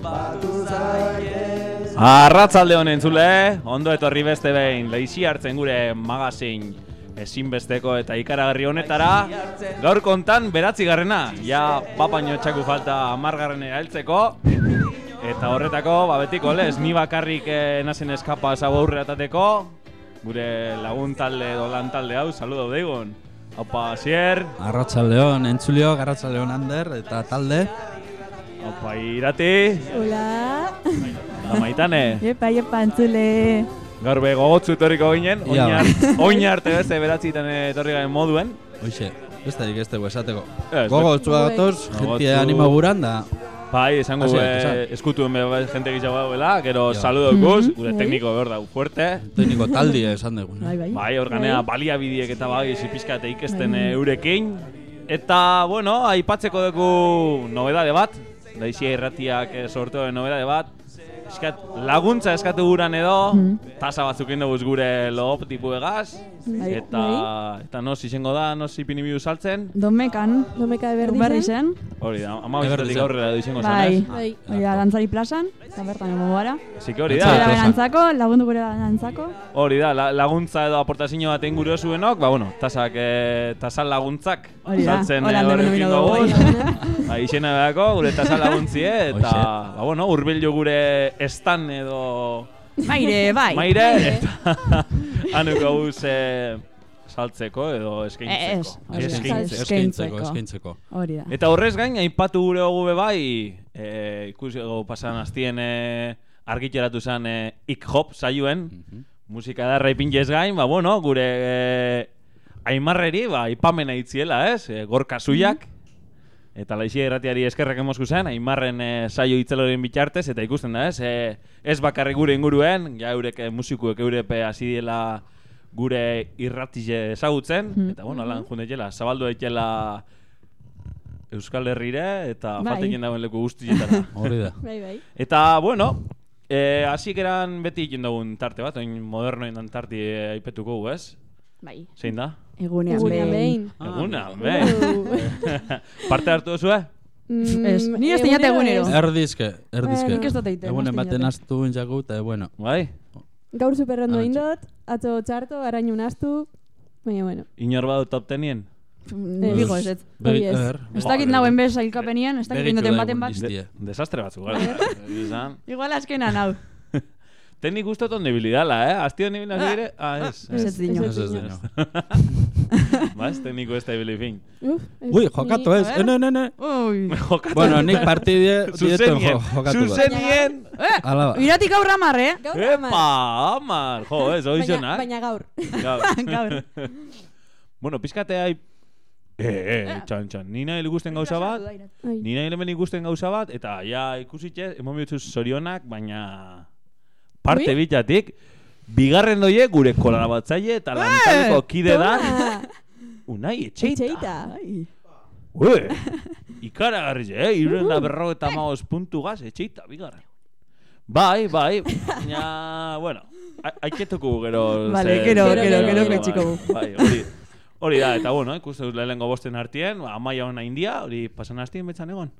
Batu zaitez Arratzalde honen zule, ondo etorri beste behin, leixi hartzen gure magazin ezinbesteko eta ikaragarri honetara. Gaur kontan beratzi garrena, ja papaino txaku falta amargarren heltzeko. Eta horretako, ba betiko lez, ni bakarrik eh, nazen eskapa zabo aurreatateko. Gure lagun talde edo lan talde hau, saludo deigun. Opa, Sier, Arratsaldeon entzulio, Arratsaldeon Ander eta talde. opa, Irati, Hola. eta Maitane. Iepa, iepa, entzule. Gaur be gogotzu etorriko ginen, oinar arte beste beratzitan etorri garen moduen. Hoxe, besterik ez dugu esateko. Gogo gatoz, Gogotsu. jentie animo guran da. Bai, esango be, eskutuen be bai, jente gitzago dagoela, gero Ja. saludo guz, Mhm, gure bai. tekniko behar dau fuerte. Tekniko taldi esan dugu. Bai, bai. Bai, organea baliabideek eta bai, pixka eta ikesten Bai. eh, eurekin. Eta, bueno, aipatzeko dugu nobedade bat, daizia irratiak eh, sortu den nobedade bat. Eskat, laguntza eskatu guran edo, Mhm. tasa batzuk indoguz gure logop tipu egaz. Bai. Eta, eta nos izango da, nos ipini bidu saltzen. Domekan, Domeka berdi berri zen. Hori da, ama biztetik zen. aurrera edo izango Bai. zen, Bai. Hori da, dantzari plazan, eta bertan egongo gara. Que hori da, berantzako, lagundu gure dantzako. hori da, la- laguntza edo aportazio bat egin gure zuenok, ba bueno, tasak, eh, tasal laguntzak Hori da, hola, eh, dugu. Ba, izena behako, gure tasal laguntzie, eta, ba bueno, urbildu gure estan edo Maire, bai. maire, eta hanuko guz eh, saltzeko edo eskaintzeko. Da. Eskaintzeko. Eskaintzeko. Hori da. Eta horrez gain, aipatu gure hogu bai, e, ikusi ego pasan aztien e, argitaratu zen e, ik hop saioen, Mhm. musika darra ipintzez gain, ba bueno, gure e, aimarreri, ba, ipamena itziela, ez? E, gorka zuiak, eta laixia irratiari eskerrak emosku zen, aimarren e, saio itzeloren bitartez, eta ikusten da, ez? E, ez bakarrik gure inguruen, ja eurek musikuek eurepe hasi diela gure irratize ezagutzen, Mhm. eta bueno, lan jundetela, zabaldu daitela Euskal Herrire eta Bai. faltekin dagoen leku guztietara. Hori da. Bai, bai. eta, bueno, eh, hasik eran beti egin dugun tarte bat, oin modernoen dan tarte eh, aipetuko gu, ez? Bai. Zein da? Egunean, Egunean behin. behin. Eguna, be. Parte hartu duzu, eh? Mm, Ez, ni ez teinat egunero. Erdizke, erdizke. Eh, nik ez dut egiten, Egunen baten astu entzaku, eta bueno. Bai? Gaur superrondo Ah, indot, atzo txarto, arañu nastu, baina bueno. Inor badu top tenien? Ni Digo ez, ez. Hori ez. er, Ez dakit nauen bez sailkapenien, ez dakit indoten baten bat. desastre batzu, gara. Izan. Igual azkenan hau. Teknik guztot ondo ibilidala, eh? Asti ondo ibilidala dire? Ah, ez. Ez ez dino. Ez ez dino. Ba, ez tekniko ez da ibili fin. Uf, ez Ui, ni- jokatu ez, ene, ene, ene. Ui. Jokatu. Bueno, nik partidie jo- jokatu zuzenien. Ala ba. Iratik aurra mar, eh? Gaur Epa, amar, jo, ez, Baina, zonak. baina gaur. Gaur. Gaur. bueno, pizkatea. Eh, eh, txan, txan, ni nahi ikusten gauza bat, ni nahi hemen ikusten gauza bat, eta ja ikusitxe, emon bihutzu zorionak, baina parte bitatik, bigarren doie gure kolaboratzaile eta lantaleko kide da, Toma, unai etxeita. Etxeita. Ue, ikaragarri, eh, iruren da berro eta maoz puntu gaz, etxeita, bigarren. Bai, bai, baina, bueno, a- aiketuko gero... Vale, ze- gero, ze- gero, bai, gero bai. Bai, hori, da, eta bueno, ikuste dut lehenengo bosten artien, ba, amaia hona india, hori pasan hastien betzan egon.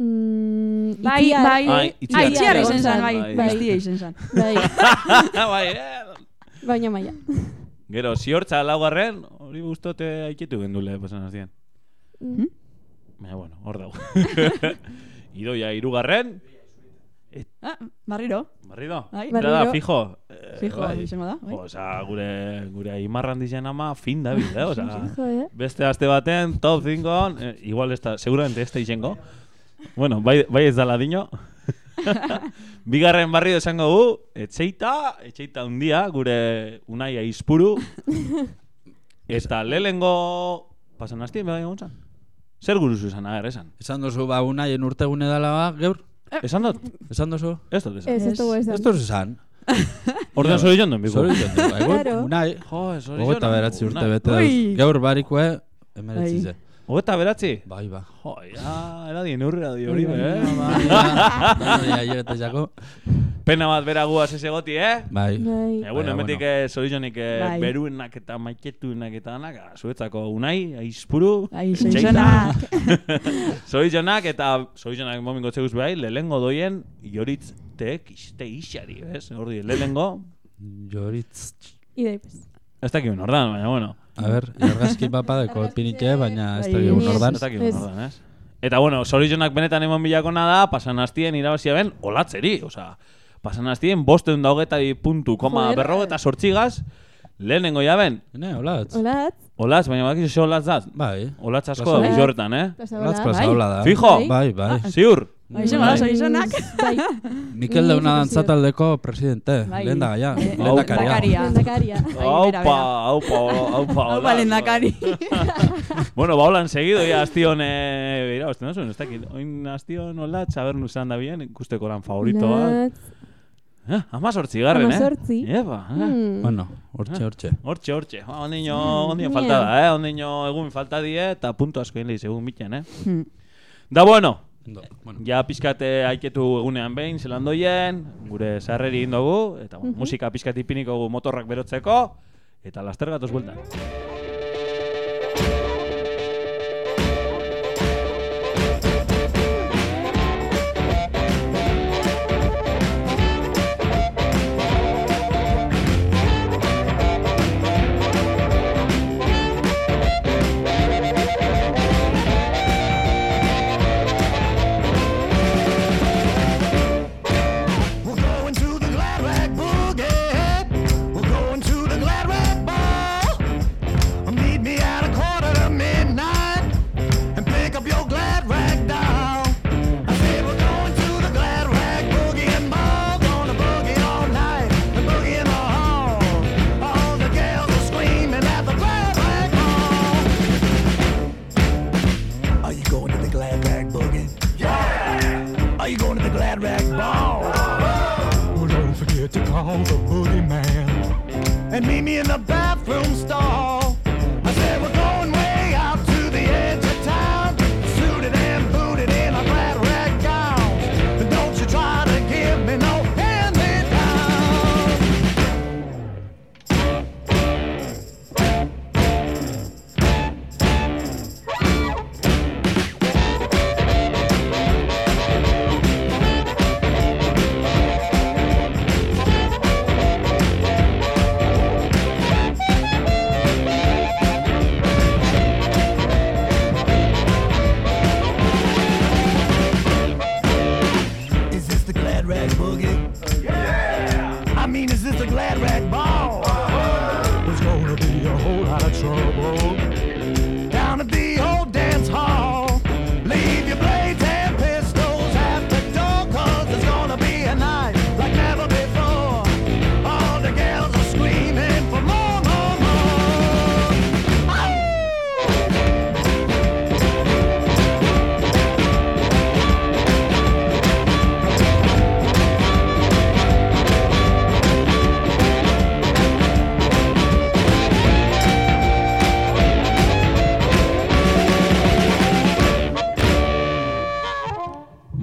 Mm, Bai, bai. Ai, itziar. itxiar izen zan, bai. Bai. Bestia izen zan. Bai, bai, eh. baina maia. Gero, ziortza laugarren, hori guztote aiketu gendule pasan hastien. Mm. Baina, bueno, hor dago. Idoia irugarren, Ah, barriro. Barrido? Bai. Bera da, Barriro. fijo. Eh, Fijo, bai. izango da. bai. Osa, gure, gure aimarran dizen ama fin da bil, eh? Osa, Jo, eh? beste aste baten, top 5 eh, igual ez da, seguramente da izango. Bueno, bai, bai ez dala dino. Bigarren barrio esango gu, etxeita, etxeita undia, gure unai aizpuru. Eta lehengo pasan hastien, bai egon zan? Zer guruzu esan, aher, esan? Esan duzu, ba, unaien urtegune dala ba, gaur? Esan dut? Esan duzu? Ez dut esan. Ez, ez dugu esan. Ez duzu esan. Ordean zori jonden, biko? Zori joan Claro. unai. Jo, ez hori Ogota beratzi urte bete duz. Gaur barikue, emeretzi Bai. ze. Ogeta beratzi? Bai, ba. Jo, ja, era di neurri di hori, Bai, eh? Bai, ja, bai, ja, jako. Pena bat bera guaz ez egoti, eh? Bai. Bai. E, bueno, Baina, emetik bueno. eh, Bai. beruenak eta maiketuenak eta danak, ah, zuetzako unai, aizpuru, Ai, zoritxonak eta zoritxonak momingo txeguz behai, lehengo doien, joritzeek iste isari, ez? Hordi, lehengo, Joritz. Idei, pues. ez dakit ordan, baina bueno, A ber, argazki bapadeko pinike, baina ez Bai, da egun ni ordan. ez dakit Ez. ordan, ez? Eta bueno, zoritxonak benetan emon bilakona da, pasan hastien irabazia ben, olatzeri, osea, pasan hastien bosteun daugeta bi puntu, koma Joder. berrogeta sortzigaz, lehenengo jaben, Ne, holatz. Hola, olatz, baina bakizu ze olatz da, Bai. olatz asko da bizorretan, eh? hola. plaza bai. hola da. Fijo? Bai, bai. Ziur? Bai, zengo da, Bai. soizonak. Bai. Mikel Deuna fijo dantzataldeko presidente. Bai. Lehen da gaia. Eh, Lehen da karia. Bera, Aupa, bera. aupa, aupa, Hau hola. lehendakari. Bueno, ba, holan seguido, ya astion, eh, beira, osten da zuen, ez dakit, oin astion, hola, txabernu zan da bien, ikusteko lan favorito bat. Eh, ama sortzigarren, eh? Hamazortzi. Eba, eh? Hmm. Bueno, hortxe, hortxe. Hortxe, hortxe. Ba, ondino, ondino bien. falta da, eh? Ondino egun falta die, eta punto asko egin lehiz egun biten, eh? Hmm. Da bueno, Ondo, bueno. ja pizkate aiketu egunean behin, zelandoien, gure sarreri indogu, eta bueno, musika pizkat ipiniko gu motorrak berotzeko, eta laster gatoz bueltan. In the bathroom stall.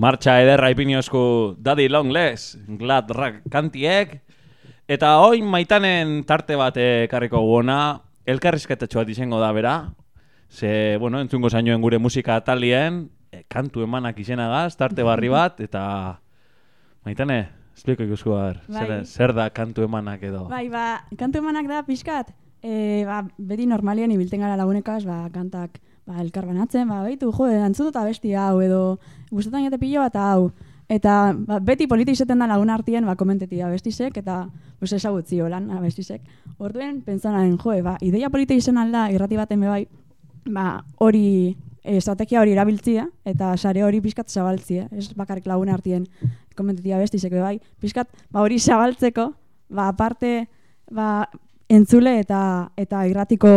Martxa ederra ipiniozku Daddy Long Legs, Glad Rag kantiek, eta oin maitanen tarte bat ekarriko guona, elkarrizketatxo bat izango da bera, ze, bueno, entzungo zainoen gure musika atalien, e, kantu emanak izenagaz, tarte barri bat, eta maitane, espliko ikusku Bai. zer, zer da kantu emanak edo. Bai, ba, kantu emanak da pixkat, e, ba, beti normalien ibilten gara lagunekaz, ba, kantak ba, elkar banatzen, ba, baitu, jo, entzut eta besti hau, edo gustatzen jate pilo bat hau. Eta ba, beti polita izaten da lagun artien, ba, komenteti abestisek, eta pues, ezagutzi holan abestisek. Orduen, pentsanaren, jo, ba, ideia polita izan alda, irrati baten be bai, ba, hori, eh, estrategia hori erabiltzia, eta sare hori pixkat zabaltzia, ez bakarrik lagun artien komenteti abestisek be bai, pixkat, ba, hori zabaltzeko, ba, aparte, ba, entzule eta eta irratiko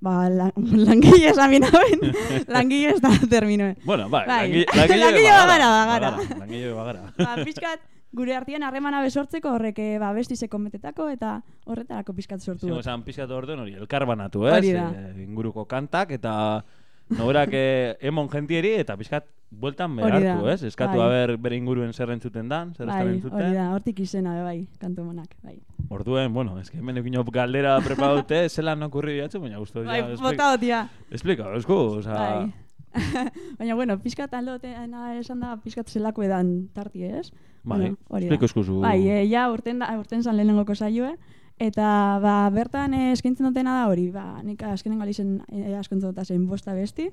ba, lan, langile esan binaben, langile ez da terminoe. Bueno, bai, Bai. langi- langile Langile bagara, bagara, bagara. Langile bagara. Ba, pixkat, gure artien harremana besortzeko horrek eh, ba, bestizeko metetako eta horretarako pixkat sortu dut. esan pizkatu orduan hori, elkar banatu, ez? Hori da. E, inguruko kantak eta Noberak eh, emon jentieri eta pixkat bueltan behartu, ez? Eskatu bai. haber bere inguruen zer entzuten dan, zer Bai, estan hori entzuten. da, hortik izena bai, kantu monak, bai. Orduen, bueno, es que hemen ekin galdera prepaute, zelan okurri diatzu, baina guztu Bai, bota hotia. Explika, esku, oza... Bai. Baina, bueno, pixkat aldotena esan da, pixkat zelako edan tarti, ez? Bai, Bueno, explika eskuzu. Bai, e, ja urten, da, urten zan lehenengoko saioe, eta ba, bertan eh, eskaintzen dutena da hori, ba, nik azkenen galizen e, askontzen dutaz egin bosta besti,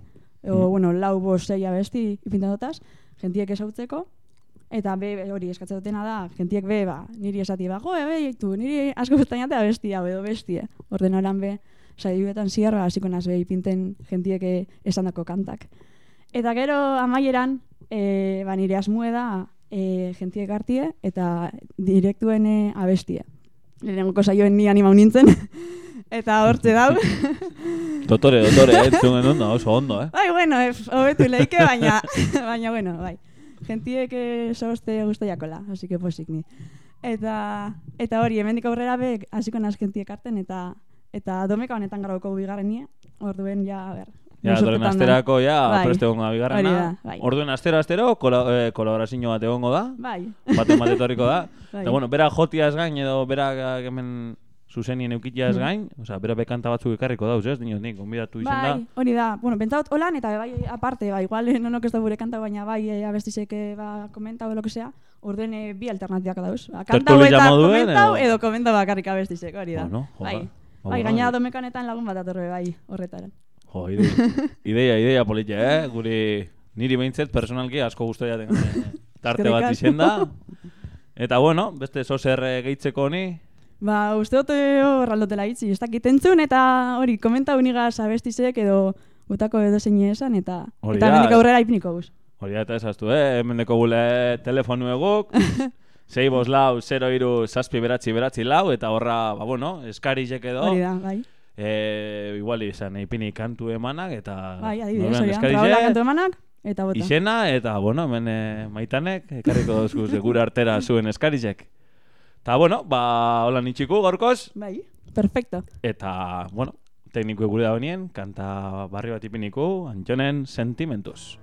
o, Mm. bueno, lau bost zeia besti ipinten dutaz, gentiek esautzeko, eta be, hori eskatzen dutena da, gentiek be, ba, niri esati, ba, jo, ebe, tu, niri asko bestainatea besti hau edo bestie, orden oran be, saioetan ziarra hasiko naz be ipinten gentiek eh, esandako kantak. Eta gero amaieran, e, ba, nire asmue da e, gentiek hartie eta direktuen e, abestie. Lehenengoko saioen ni animau nintzen. eta hortze dau. Dotore, dotore, eh, entzun genuen da, oso ondo, eh? bai, bueno, hobetu leike, baina, baina, bueno, bai. Gentiek e, soste guztiakola, así que posik ni. Eta, eta hori, hemendik aurrera be, hasiko naz gentiek harten, eta eta domeka honetan garauko bigarren nie, orduen ja, a ber, Ja, da. asterako, ja, Bai. preste bigarrena. Hori da, bai. Orduen astero, astero, kola, eh, kolaborazio bat egongo da. Bai, bat etorriko da. Bai. Eta, bueno, bera jotiaz gain, edo bera eh, hemen zuzenien eukitiaz Mm. gain, osea, bera bekanta batzuk ekarriko dauz, ez? Dinot, nik, onbidatu izan da. Bai, hori da. Bueno, pentsaut holan eta bai aparte, ba, igual eh, nonok ez da gure kanta, baina bai e, abestisek eh, ba, komenta o lo que sea, orduen eh, bi alternatibak dauz. Ba, kanta Tertulia eta komentau edo? edo komenta bakarrik abestisek, hori da. Bueno, joder. bai. Ba, Bai, gaina domekanetan lagun bat atorbe bai, horretara. Jo, ide, ideia, ideia politia, eh? Guri, niri behintzet, personalki asko guztu jaten eh, tarte bat asko. izen da. Eta bueno, beste zozer eh, gehitzeko honi, Ba, uste dut eh, horraldotela itzi, ez dakit entzun eta hori, komenta unigaz abestisek edo utako edo zein esan eta Hori eta da. mendik aurrera ipniko guz. hori eta esaztu, eh? Hemen deko gule telefonu eguk, sei bos lau, 0 iru, zazpi beratzi beratzi lau, eta horra, ba, bueno, eskarizek edo, Hori da, bai. eh, igual izan, eipini kantu emanak, eta Bai, adibidez, hori da. kantu emanak eta bota. izena, eta, bueno, hemen eh, maitanek, ekarriko dozku gure artera zuen eskarizek. Eta, bueno, ba, hola nitxiku gaurkoz, Bai, perfecto. eta, bueno, tekniku gure da honien, kanta barri bat ipiniku, Antxonen sentimentuz.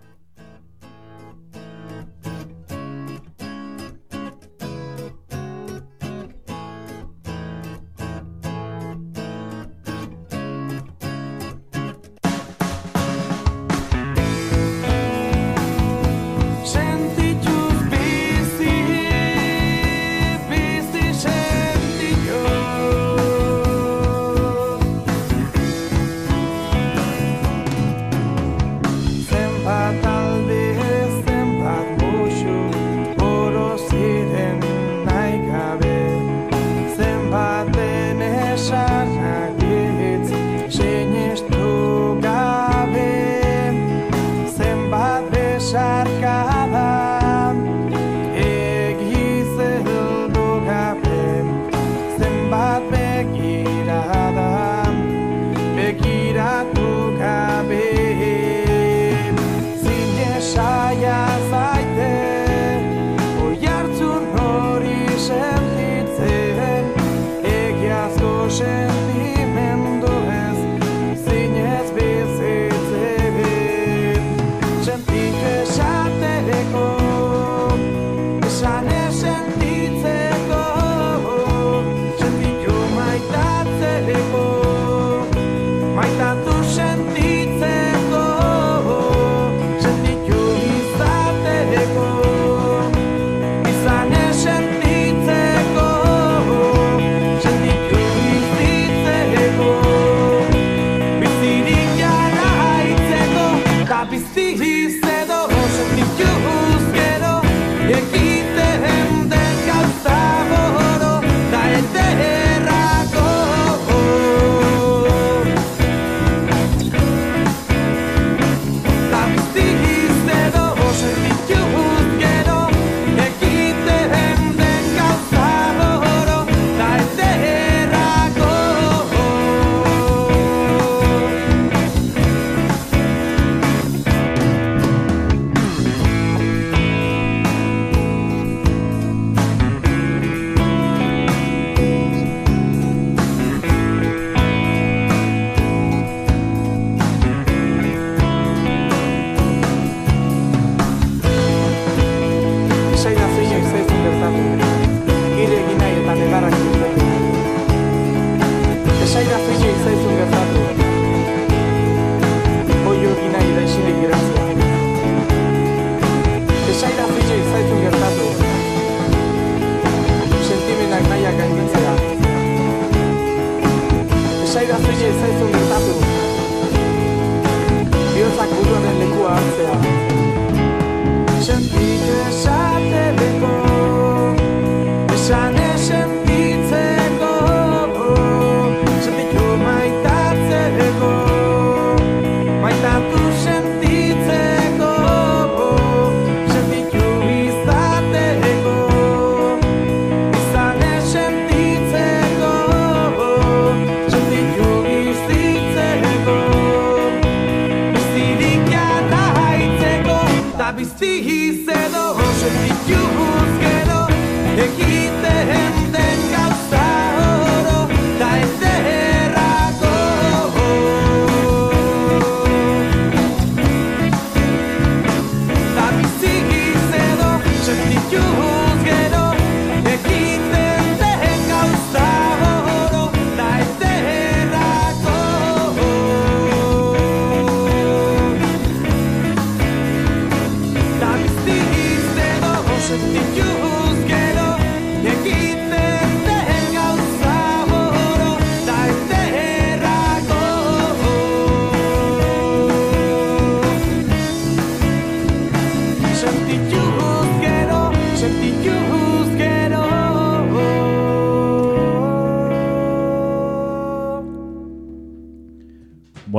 Wish I knew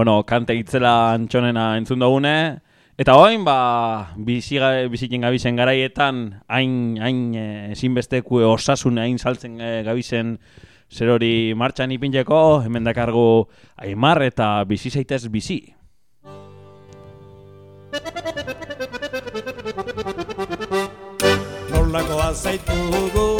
Bueno, kante itzela antxonena entzun dugune. Eta hoin, ba, bizi, bizikin gabizen garaietan, hain, hain e, ezinbesteku osasun hain saltzen e, gabizen zer hori martxan ipintzeko, hemen dakargu Aimar eta bizi zaitez bizi. Nolakoa zaitugu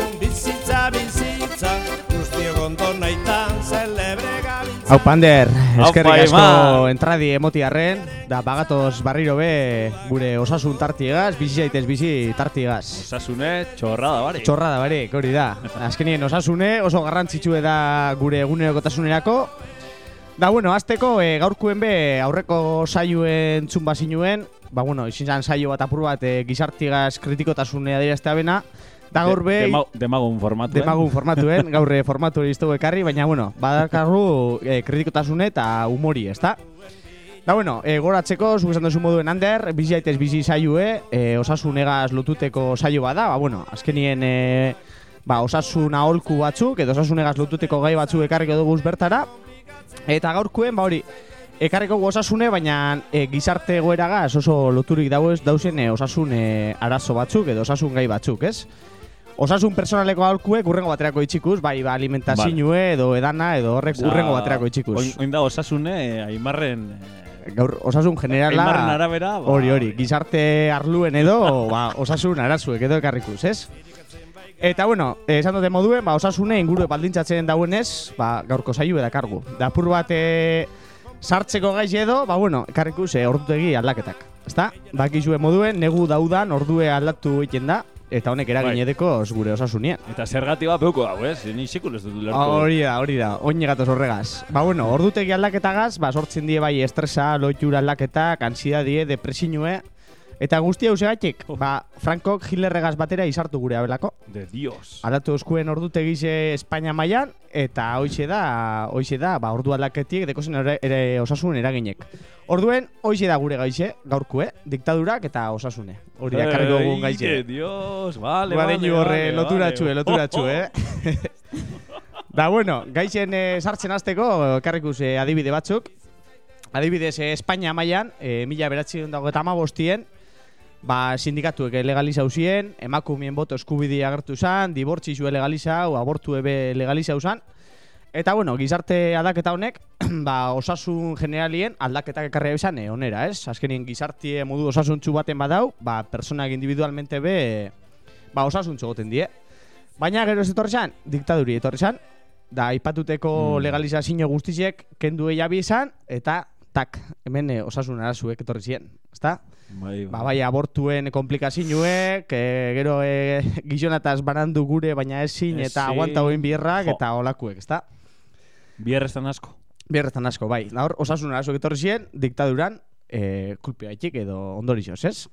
Hau pander, eskerrik asko Paimar. entradi emotiarren, da bagatoz barriro be gure osasun tartiegaz, bizi zaitez bizi tartiegaz. Osasune, txorra da, bari. Txorra da barek, hori da. Azkenien osasune oso garrantzitsue da gure egunerokotasunerako. Da bueno, azteko e, gaurkuen be aurreko saioen txun bazinuen, ba bueno, izin zan saio bat apur bat e, gizartigaz kritikotasune adieraztea bena, da gaur be... Dema, demagun formatu, Demagun formatuen, gaur eh, formatu hori iztugu ekarri, baina, bueno, badarkarru eh, kritikotasune eta humori, ezta? Da, bueno, e, goratzeko, zuk esan duzu moduen ander, bizi aitez bizi saioe, e, osasunegaz lotuteko saio bada, ba, bueno, azkenien e, ba, osasun aholku batzuk, edo osasunegaz lotuteko gai batzuk ekarriko dugu bertara, eta gaurkuen, ba, hori, ekarriko osasune, baina e, gizarte egoeragaz oso loturik dauz, dauzen e, osasun e, arazo batzuk, edo osasun gai batzuk, ez? Osasun personaleko aholkuek urrengo baterako itxikuz, bai, ba, alimentazioe edo edana edo horrek urrengo baterako itxikuz. Oin, oin da osasune, eh, Aimarren... eh, Gaur, osasun generala... Aimarren arabera, ba, Hori, hori, gizarte arluen edo, ba, osasun arazuek edo ekarrikuz, ez? Eta, bueno, esan dute moduen, ba, osasune inguru baldintzatzen dauenez, ba, gaurko saio edakargu. Da, apur bat eh, sartzeko gaiz edo, ba, bueno, ekarrikuz eh, ordutegi aldaketak. Ezta? Bakizue moduen, negu daudan ordue aldatu egiten da, eta honek eragin Bai. edeko gure osasunien. Eta zergati bat peuko hau, ez? Ni sekul ez dut lertu. Hori da, hori da, oin gatoz horregaz. Ba, bueno, ordutegi aldaketagaz, ba, sortzen die bai estresa, loitura aldaketak, ansiedadie, depresinue, eta guztia usegatik, ba, Frankok Hitlerregaz batera izartu gure abelako. De Dios. Aldatu eskuen ordutegize Espainia mailan eta hoixe da, hoixe da, ba, ordu aldaketiek dekozen ere, ere osasun eraginek. Orduen, hoixe da gure gaixe, gaurkue, diktadurak eta osasune. Hori da, karri dugun Ei, gaixe. de Dios, vale, Ba, vale, horre vale, loturatxue, vale. loturatxue, eh? da, bueno, gaixen eh, sartzen hasteko karrikus eh, adibide batzuk. Adibidez, eh, Espainia mailan, eh, mila beratzi dago eta amabostien, ba, sindikatuek legalizau zien, emakumien boto eskubidi agertu zan, dibortzizue legalizau, abortu ebe legalizau zan. Eta, bueno, gizarte aldaketa honek, ba, osasun generalien aldaketak ekarri izan eh, onera, ez? Azkenien gizartie modu osasuntzu baten badau, ba, personak individualmente be, ba, osasuntzu goten die. Baina gero ez etorri zan, diktaduri etorri zan, da aipatuteko Mm. legalizazio guztiziek kendu eiabi izan, eta tak, hemen eh, osasun arazuek etorri ziren, ezta? Bai, Ba, bai, abortuen komplikazioek, e, gero e, gizonataz banandu gure, baina ezin, eta Ezin. aguanta hoin bierrak, Jo. eta olakuek, ezta? Bierreztan asko. Bierretan asko, bai. Hor, osasun arazoak etorri ziren, diktaduran, e, kulpeaitik edo ondorioz, ez?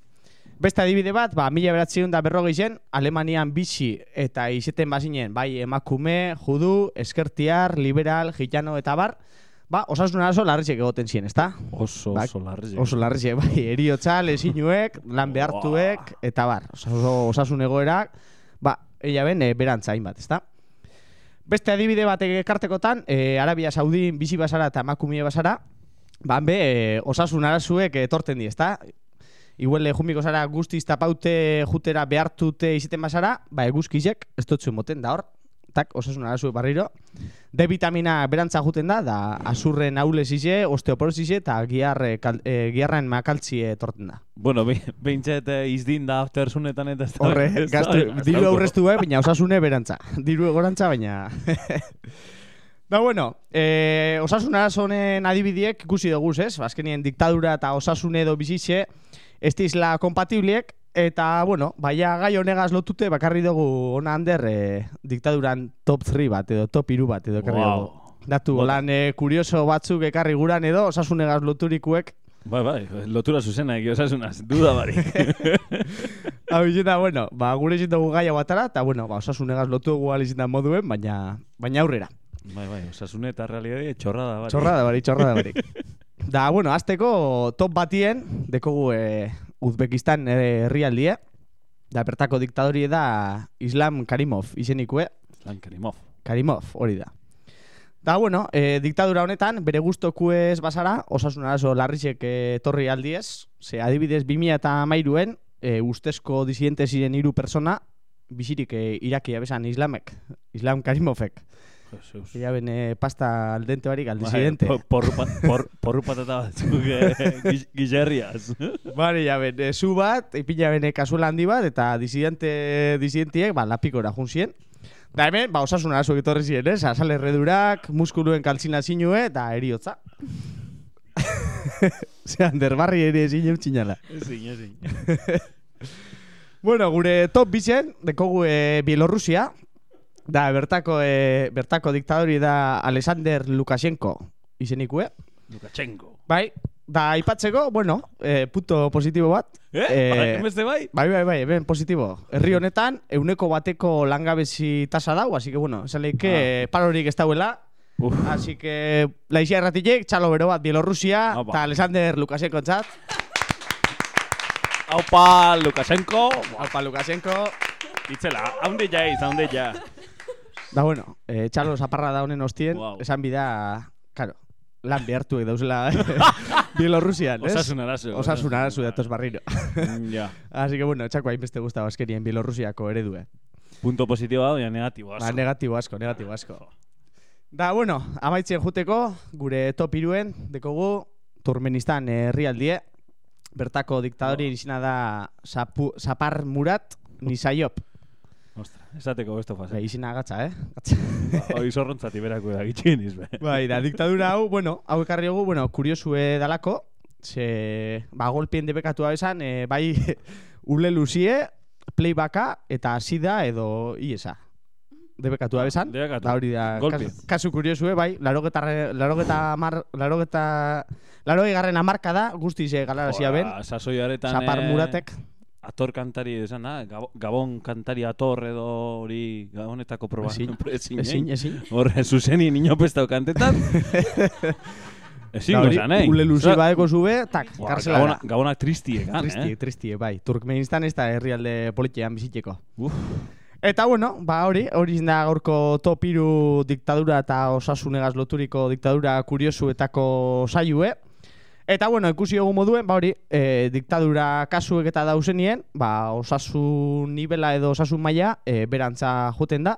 Beste adibide bat, ba, mila beratzion da berrogei zen, Alemanian bizi eta izeten bazinen, bai, emakume, judu, eskertiar, liberal, gitano eta bar, ba, osasun arazo larritzek egoten ziren, ezta? Oso, Ba, oso larri. Oso larritzek, bai, eriotza, lesinuek, lan behartuek, eta bar, oso, osasun egoerak, ba, eia ben, e, berantza hainbat, ezta? Beste adibide bat ekartekotan, e, Arabia Saudin bizi basara eta emakumie basara, ba, be, e, osasun arazuek etorten di, ezta? Igual eh, jumiko zara guztiz tapaute jutera behartute iziten basara, ba eguzkizek ez dutzu moten da hor. Tak, osasun arazu barriro. D vitamina berantza juten da, da azurren aulesize, osteoporozize eta kal, e, giarren makaltzie torten da. Bueno, be- behintzat eh, izdin da aftersunetan eta ez da... Horre, gaztu, da- diru aurreztu bai, baina osasune berantza. Diru egorantza, baina... Da bueno, eh, osasun arazonen adibidiek ikusi dugu, ez? Azkenien diktadura eta osasun edo bizitze ez dizla kompatibliek, eta, bueno, baina gai honegaz lotute bakarri dugu ona hander eh, diktaduran top 3 bat edo top 3 bat edo ekarri Wow. dugu. Datu, holan eh, kurioso batzuk ekarri guran edo osasunegaz loturikuek Bai, bai, lotura zuzena egi osasunaz, duda bari. Hau izena, bueno, ba, gure izin dugu gaia batara, eta, bueno, ba, osasunegaz lotu dugu izin moduen, baina, baina aurrera. bai, bai, osasune eta realidade txorrada bari. Txorrada barik, txorrada barik. da, bueno, azteko top batien, dekogu e, Uzbekistan eh, herrialdie, da bertako diktadori da Islam Karimov izenikue, Lan Karimov. Karimov, hori da. Da, bueno, e, diktadura honetan, bere guztokuez basara, osasun arazo larrizek e, torri aldiez, ze adibidez 2000 eta mairuen, e, ustezko disidente ziren hiru persona, bizirik e, irakia besan Islamek, Islam Karimovek. Jesus. Ella ben e, pasta al dente barik, al Bai, disidente. Porru por- patata batzuk eh, giz- gizerriaz. Bari, ja ben, e, zu bat, ipina bene kasuela handi bat, eta disidente, disidentiek, ba, lapikora junzien. Da hemen, ba, osasun arazo etorri ziren, ez? Azale erredurak, muskuluen kaltzina zinue, eta eriotza. Zeran, derbarri ere ezin eutxinala. Ezin, ezin. Bueno, gure top bizen, dekogu e, Bielorrusia. Da, bertako, e, bertako diktadori da Alexander Lukashenko izenikue. Lukashenko. Bai, da, aipatzeko, bueno, e, punto positibo bat. Eh? Eh, Beste bai? Bai, bai, bai, hemen positibo. Herri honetan, euneko bateko langabezi tasa dau, así que, bueno, esan leike, Ah. parorik ez dauela. Uf. Así que, laixia erratitek, txalo bero bat Bielorrusia, eta Alexander Lukashenko txat. Aupa, Lukashenko. Alpa Lukashenko. Itzela, haunde ja iz, haunde ja. Da, bueno, eh, txalo zaparra da honen ostien, Wow. esan bida, karo, lan behartu dauzela Bielorrusian, ez? Osasun arazo. Osasun arazu datoz barriro. Mm, Ja. Así que, bueno, txako hainbeste guztaba askerien Bielorrusiako eredue. Punto positiboa, baina negatibo Ba, asko. negatibo asko, negatibo asko. Da, bueno, amaitzen juteko, gure top iruen, dekogu, Turmenistan herrialdie, bertako diktadori izina da Sapu, Sapar Murat Nisayop. Ostra, esateko besto Ba, fase. izina gatza, eh? Gatza. Hoi zorrontzati berako da gitxin izbe. bai, da, diktadura hau, bueno, hau ekarri dugu, bueno, kuriosue dalako, ze, ba, golpien debekatua esan, e, bai, ule luzie, playbacka eta sida edo iesa. Debekatua besan. Debekatu. Da hori da, kasu, kasu kuriosue, bai, larogeta, larogeta, mar, larogeta, larogei garren amarka da, guztize galarazia ben, Sasoi haretan... Sapar eh, Muratek. Ator kantari esan, ah? Gabo- Gabon kantari ator edo hori Gabonetako proba. Ezin, ezin, ezin, ezin. Horre, zuzeni niño pestau kantetan. Ezin hori, eh? Ule luzi badeko zube, tak, Buah, karzelara. Gabona, gabonak tristiekan, Tristie, eh? tristie, bai. Turkmenistan ez da herrialde politian bizitzeko. Uf, Eta bueno, ba hori, hori da gaurko top hiru diktadura eta osasunegaz loturiko diktadura kuriosuetako saiue. Eta bueno, ikusi dugu moduen, ba hori, e, diktadura kasuek eta dauzenien, ba osasun nivela edo osasun maila e, berantza joten da.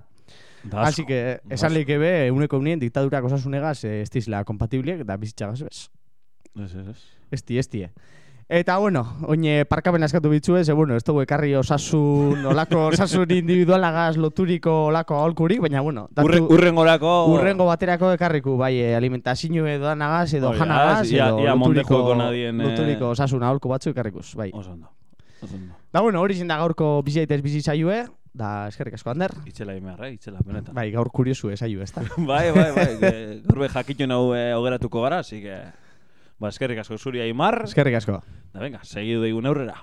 da asko. Así que esan Asko. leike be, uneko unien diktadurak osasunegaz e, ez dizla kompatibliek eta bizitzagaz bez. Ez, ez, ez. Esti, estie. Eta bueno, oine parkamen askatu bitzue, ze bueno, ez dugu ekarri osasun, olako osasun individualagaz loturiko olako aholkurik, baina bueno, datu, Urre, urrengorako... urrengo baterako ekarriku, bai, eh, alimentazio edo danagaz, edo Hoi, janagaz, ia- edo ia monte loturiko, nadien, eh. loturiko osasun aholku batzu ekarrikuz, bai. Oso ondo. Oso ondo. Da bueno, hori zen da gaurko biziaitez bizi saioe, da eskerrik asko Ander. Itzela imearra, itzela, benetan. Bai, gaur kuriosu saio, ezta? bai, bai, bai. Gaur be jakitun hau eh, ogeratuko gara, así que... Ba, eskerrik asko zuri Aimar. Eskerrik asko. Da, venga, segidu daigun aurrera.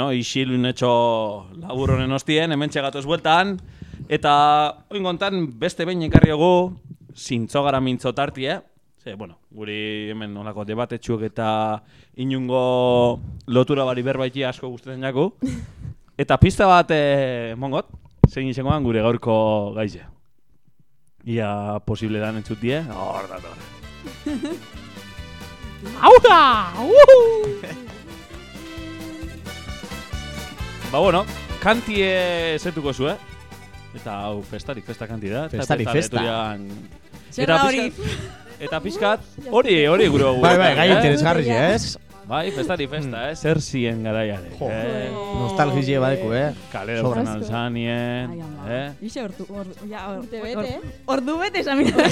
Bueno, isilun etxo labur honen ostien, hemen txegatoz bueltan, eta oin gontan beste behin ekarriogu zintzo gara mintzo tartie, Ze, bueno, guri hemen olako debatetxuek eta inungo lotura bari berbaiti asko gustatzen jaku. Eta pista bat eh, mongot, zein izangoan gure gaurko gaize. Ia posible dan entzutie, hor da, hor. Auda! ba, bueno, kantie zetuko zu, eh? Eta hau festarik, festa kanti da. eta Festarik, festa. leturian- Zer da hori? Eta pizkat, hori, hori gure Bai, bai, gai eh? interesgarri, ez? Bai, festari festa, eh? Zer zien garaiare. Jo. Eh? Nostalgizie badeku, eh? Kalero Ai, ama. eh? Ixe ordu, ordu, ja, or- Urte or- bete, eh? Ordu bete, esan mira.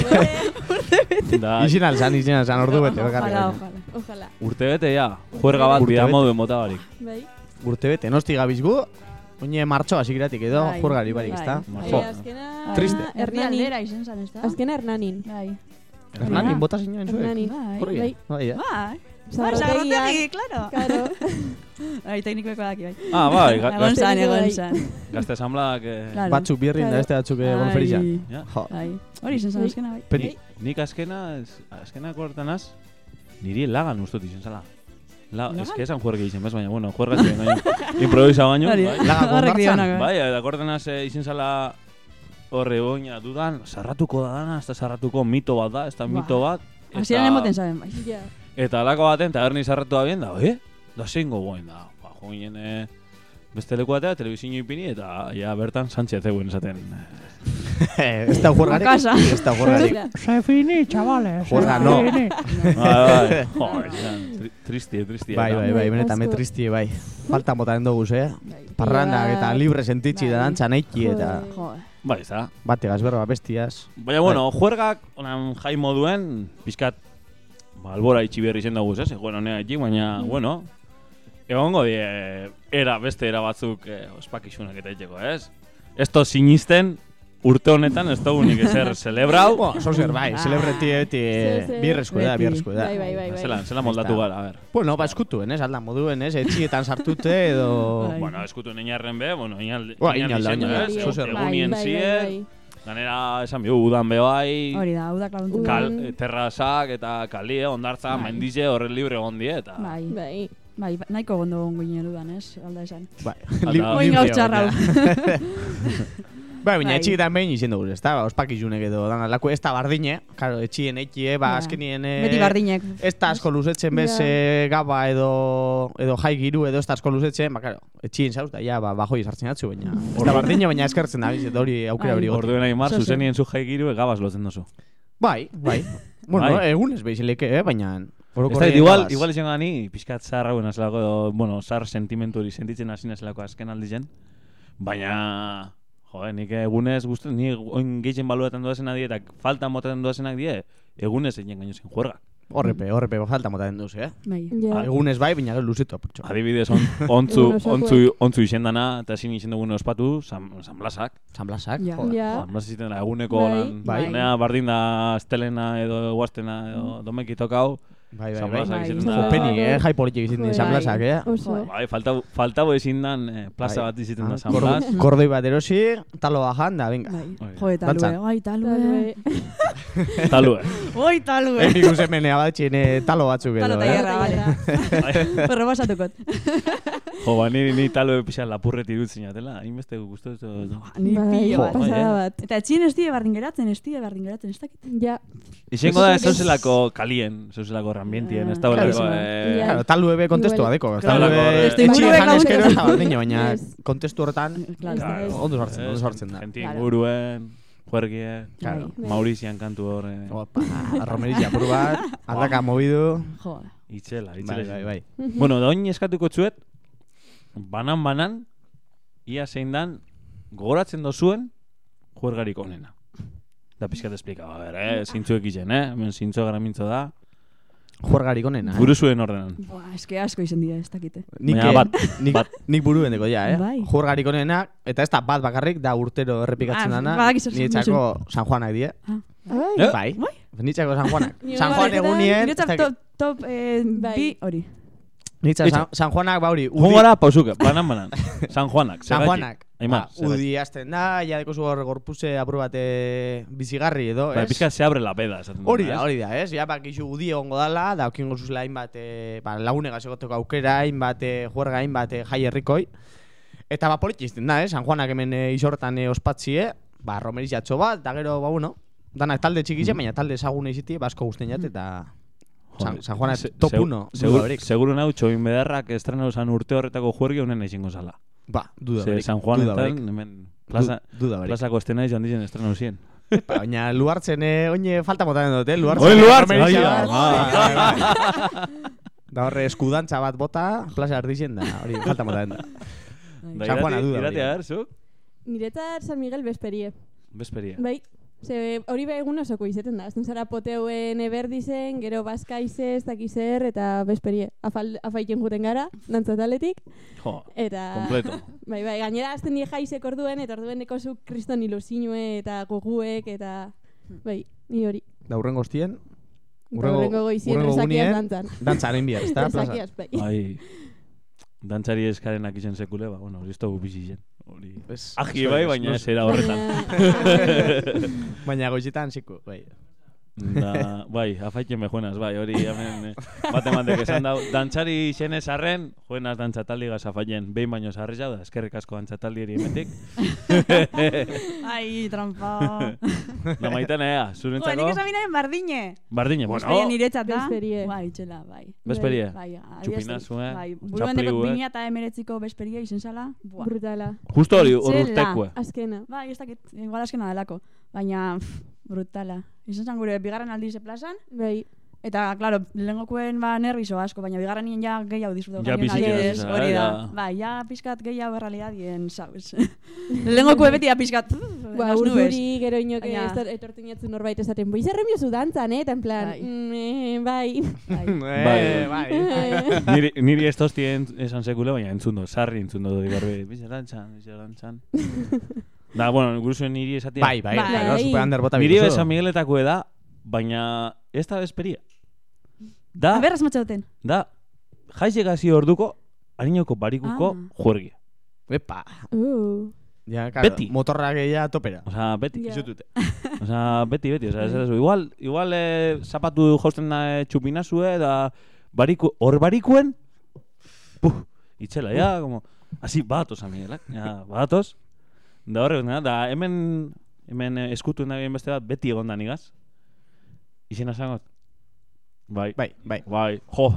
Da, Izin alzan, izin alzan, ordu bete, Ojalá, ojalá. Urte bete, ja. Juerga bat, Urte bida bete. modu mota barik. Bai. Urte bete, nosti gabizgu, oine martxo hasik edo, Bai, jurgari barik, bai. ezta? Bai, Jo. Triste. Herri Hernanin. aldera izen zan, ez da? Azkena Hernanin. Bai. Hernanin, bota zinen zuek? Hernanin. Bai. Bai. eh? Zagarrotegi, Zagarrotegi, claro. Claro. Bai, teknikoeko daki, bai. Ah, bai, ga- Egon gazte, zan, egon Bai. zan. gazte asamblak, eh, Claro. Batzuk birrin da batzuk egon Bai. ferizan. ja. Jo, Bai. Hori izen zan, Bai. azkena, bai. Nik azkena, azkena kortanaz, niri lagan ustut izen zala. La, ez que esan juerga izen, bez, baina, bueno, juerga izen, baina, improvisa baino, bai. Laga horrek dionak, Bai, eta kortanaz eh, izen zala horre boina dudan, sarratuko da dana, ez da sarratuko mito bat da, ez da Ba. mito bat. Hasieran emoten zaben, bai. Eta alako baten, taberni sarratu da bien, da, eh? Da zein gogoen da. Ba, jo ginen, eh, beste leku batea, telebizio ipini, eta ja bertan Sánchez zegoen esaten. Ez da jurgarik? Akasa. Ez da jurgarik. Se fini, chavales. Juerga no. bai, bai. Tristie, tristie. Bai, bai, bai, Bai, benetan, me tristie, bai. Falta motaren dugu, eh? Parrandak eta libre sentitzi da Bai. dantza naiki eta Bai, za. bate gazberra bestiaz. Baina, bueno, juergak, onan jai moduen, pizkat, ba, albora itxi berri zen dagoz, ez? Egoen honea itxi, baina, bueno, egongo die, era, beste era batzuk eh, ospakizunak eta itxeko, ez? Esto sinisten, urte honetan ez dugunik ezer celebrau. Bueno, so zer, bai, Ze, ze. birrezko da, birrezko da. Bai, bai, bai, bai. Zelan, zelan moldatu gara, a ber. Bueno, ba, eskutuen, ez, aldan moduen, ez, etxietan sartute edo... Bai. Bueno, eskutu neinarren be, bueno, inalde, Ba, inalde, inalde. Egunien bai, zien, bai, ganera, esan bihu, udan be bai, hori da, hau da klauntu. Uda. kal, eh, terrazak eta kalie, ondartza, Bai. mendize, horren libre egon die, eta... Bai, bai. Bai, ba- nahiko gondo gongo ginen dudan, ez? Alda esan. Bai, Alda- li- Oin libre gauz txarra hau. baina. Bai, baina Bai. etxietan behin izen dugu, ez da, ba, ospakizunek edo, dan alako ez da bardine, karo, etxien etxie, ba, Ja. azkenien... eh, Beti bardinek. Ez da asko luzetzen bez Ja. eh, gaba edo edo jai giru edo ez da asko luzetzen, ba, karo, etxien zauz, da, ja, ba, bajoi sartzen atzu, baina... Ez da bardine, baina eskertzen da, bizet, hori aukera Bai. hori gote. Orduen aimar, zuzenien zu jaigiru egabaz lotzen dozu. Bai, bai. Bueno, Bai. egun ez behizileke, eh, baina... Ez da, igual, igual izango gani, pixkat zahar hauen azalako, edo, bueno, zahar sentimentu hori sentitzen hasi nazalako azken aldizen. Baina, jo, nik egunez guztu, ni oin gehien baluetan doazen die, eta falta motaten doazenak die, egunez egin gaino zen juerga. Horrepe, horrepe, falta motaten duz, eh? Bai. Ja. Egunez bai, baina gero luzetu apurtxo. Adibidez, on, ontzu, ontzu, ontzu izendana, eta ezin izen dugun ospatu, San, San Blasak. San Blasak, Ja. joder. Ja. San Blas izen da, eguneko Bai. lan, Bai. Bardin da, estelena edo guaztena edo domeki tokau. Bai, bai, bai. Bai. Bai. eh, jai politik izin di San Bai. Blasak, eh? Oso. Joder. Bai, faltau, faltau ezin dan eh, plaza Bai. bat izaten Ah, da San kor- Blas. Kordoi bat erosi, talo bajan, da, venga. Bai. Bai. Jo, eta Dantzan. lue, bai, talue. Talue. Talue. Oi, talue. Egin ikusen menea batxien eh, talo batzuk edo, Talo eh? tailerra, vale. Perro basatukot. Jo, ba, ni, ni talue pixan lapurret irutzen jatela, hainbeste guztu ez Ni Bai, pillo bat. Bai, pasada eh. bat. Eta etxien ez die bardin geratzen, ez die bardin geratzen, ez dakit. Ja. Izango da, ez Eso es- zauzelako kalien, zauzelako rambientien, ez da sí. eh. Claro, talu ebe kontestu testu etxien inguruek jan eskero ez da bardine, baina kontestu horretan. Ez da, ondo sartzen, ez, ondo sartzen da. Gente Claro. inguruen, juergie, Claro. Bai. Maurizian kantu hor, eh, Opa, romerilla apur bat, aldaka mobidu. Jo, itxela, itxela. Bai, bai, bai. Bueno, da oin eskatuko txuet, banan-banan, ia zein dan, gogoratzen dozuen, juergarik onena. Da pizkat esplika, a ber, eh, zintzuek izen, eh? Hemen zintzo gara mintzo da. Juergarik onena, eh? Buru zuen ordenan. Buah, eske asko izan dira, ez dakite. Nik, Baina eh, bat, nik, bat. nik buru bendeko ja, eh? Bai. Juergarik onena, eta ez da bat bakarrik, da urtero errepikatzen Ah, dana, badakizu ni etxako San Juanak die. Bai. Eh? Bai, Bai. nitzako San Juanak. Ni San Juan egunien, Niretzat dakit- top, top eh, Bai. bi hori. Nitza. San, San Juanak, bauri, Jungora, pausuke, banan banan. San Juanak, San? Juanak. Aimar, Ba, udi hasten da, ja dekozu hor gorpuse apur bate bizigarri edo, Ba, ez? pizka se abre la peda, esaten Hori da, hori da, ez? Ja, bakizu udi egongo dala, da okingo zuzela hainbat, e, ba, lagunegaz egoteko aukera, hainbat, e, juerga, hainbat, jai herrikoi. Eta ba, politxe izten da, ez? San Juanak hemen e, isortan e, ospatzie, ba, romeriz jatxo bat, da gero, ba, bueno, danak talde txikitzen, baina talde ezagune iziti, basko guztien jat, eta San, San Juana Se- top segu- 1, Seguro, duda seguro nau, txoin bedarrak estrenatu zan urte horretako juergi honen izango zala. Ba, duda Ze barik. San duda barik. hemen, plaza, Du- duda plazako estena izan dizen estrenatu zien. Ba, baina luartzen, eh, oine falta motanen dut, eh? Luartzen, Oi, eh, luartzen, ai. Da horre eskudantza bat bota, plaza ardixen da, hori falta da. Da, San Juana irati- duda Iratea, er, zuk? Niretzat San Miguel bezperie. Bezperia. Bai, ze hori be egun osoko izeten da. Azten zara poteuen eberdizen, gero bazkaize, ez dakiz zer, eta bezperie. Afal, afaiten juten gara, dantzataletik. Jo, Eta... kompleto. Bai, bai, gainera azten die jaisek orduen, eta orduen dekozu kriston ilusinue eta goguek, eta... Bai, ni hori. Da urren goztien, Eta horrengo goizien hurrengo esakiaz egunien, dantzan. dantzan bihar, ezta? plaza? Esakiaz, bai. Dantzari eskarenak izen sekule, ba, bueno, hori ez dugu bizi zen. Hori... Ez- Agi ez- bai, baina ez- era horretan. Baina- goizetan ziko, bai. Da, bai, afaiten bejuenaz, bai, hori hemen eh, bat ematek esan dau. Dantzari izenez arren, joenaz dantzataldi gaz afaiten, behin baino sarreza da, eskerrik asko dantzataldi eri emetik. Ai, trampa. Da maiten ea, Jo, zurentzako, nik esan binaen bardine. bardine, bueno, Bezperia niretzat da. Bezperie. Bai, txela, bai. bezperie, Bai, adibidez, Txupinazue, Bai, buruan deko. 2000 eta emeretziko besperia izen zala. Brutala. justo hori Zela. urtekue. Azkena. Bai, ez dakit, igual askena delako. Baina, pff, brutala. Izan zan gure bigarren aldiz plazan, Bai. eta, claro, lehengokuen ba nervizo asko, baina bigarren nien ja gehiago disfrutu. Ja erosi, hori da. ja. Bai, ja pizkat gehiago errealidad dien, sauz. lehengokue beti da pizkat, Ba, urduri gero Baina... etortzen jatzu norbait esaten, boiz erremiozu dantzan, eh? Eta en plan, Bai. mm, eh, bai. Bai. Eh, bai. niri, niri ez tozti esan sekule, baina entzundo, sarri entzundo dut garbi, bize dantzan, bize dantzan. Da, bueno, guruzuen niri esatia. Bai, bai, Bai. claro, super under bota Niri besan Migueletako da, baina ez da bezperia. Da, A ber, asmatxe duten. da, jaizek hasi orduko, harinoko barikuko Ah. juergia. Epa. Uh, Ja, claro, Beti. motorrak egia topera. Osea, beti. Ja. Izutute. Osea, beti, beti. Osea, ez da, igual, igual eh, zapatu jausten da eh, txupinazue, da bariku, hor barikuen, puh, itxela, ja, como, así, batoz, amiguelak, ja, batoz. Da horrek, da, da, hemen, hemen eh, eskutu nahi beste bat, beti egon da nigaz. Izena zangot? Bai. Bai, bai. Bai, jo.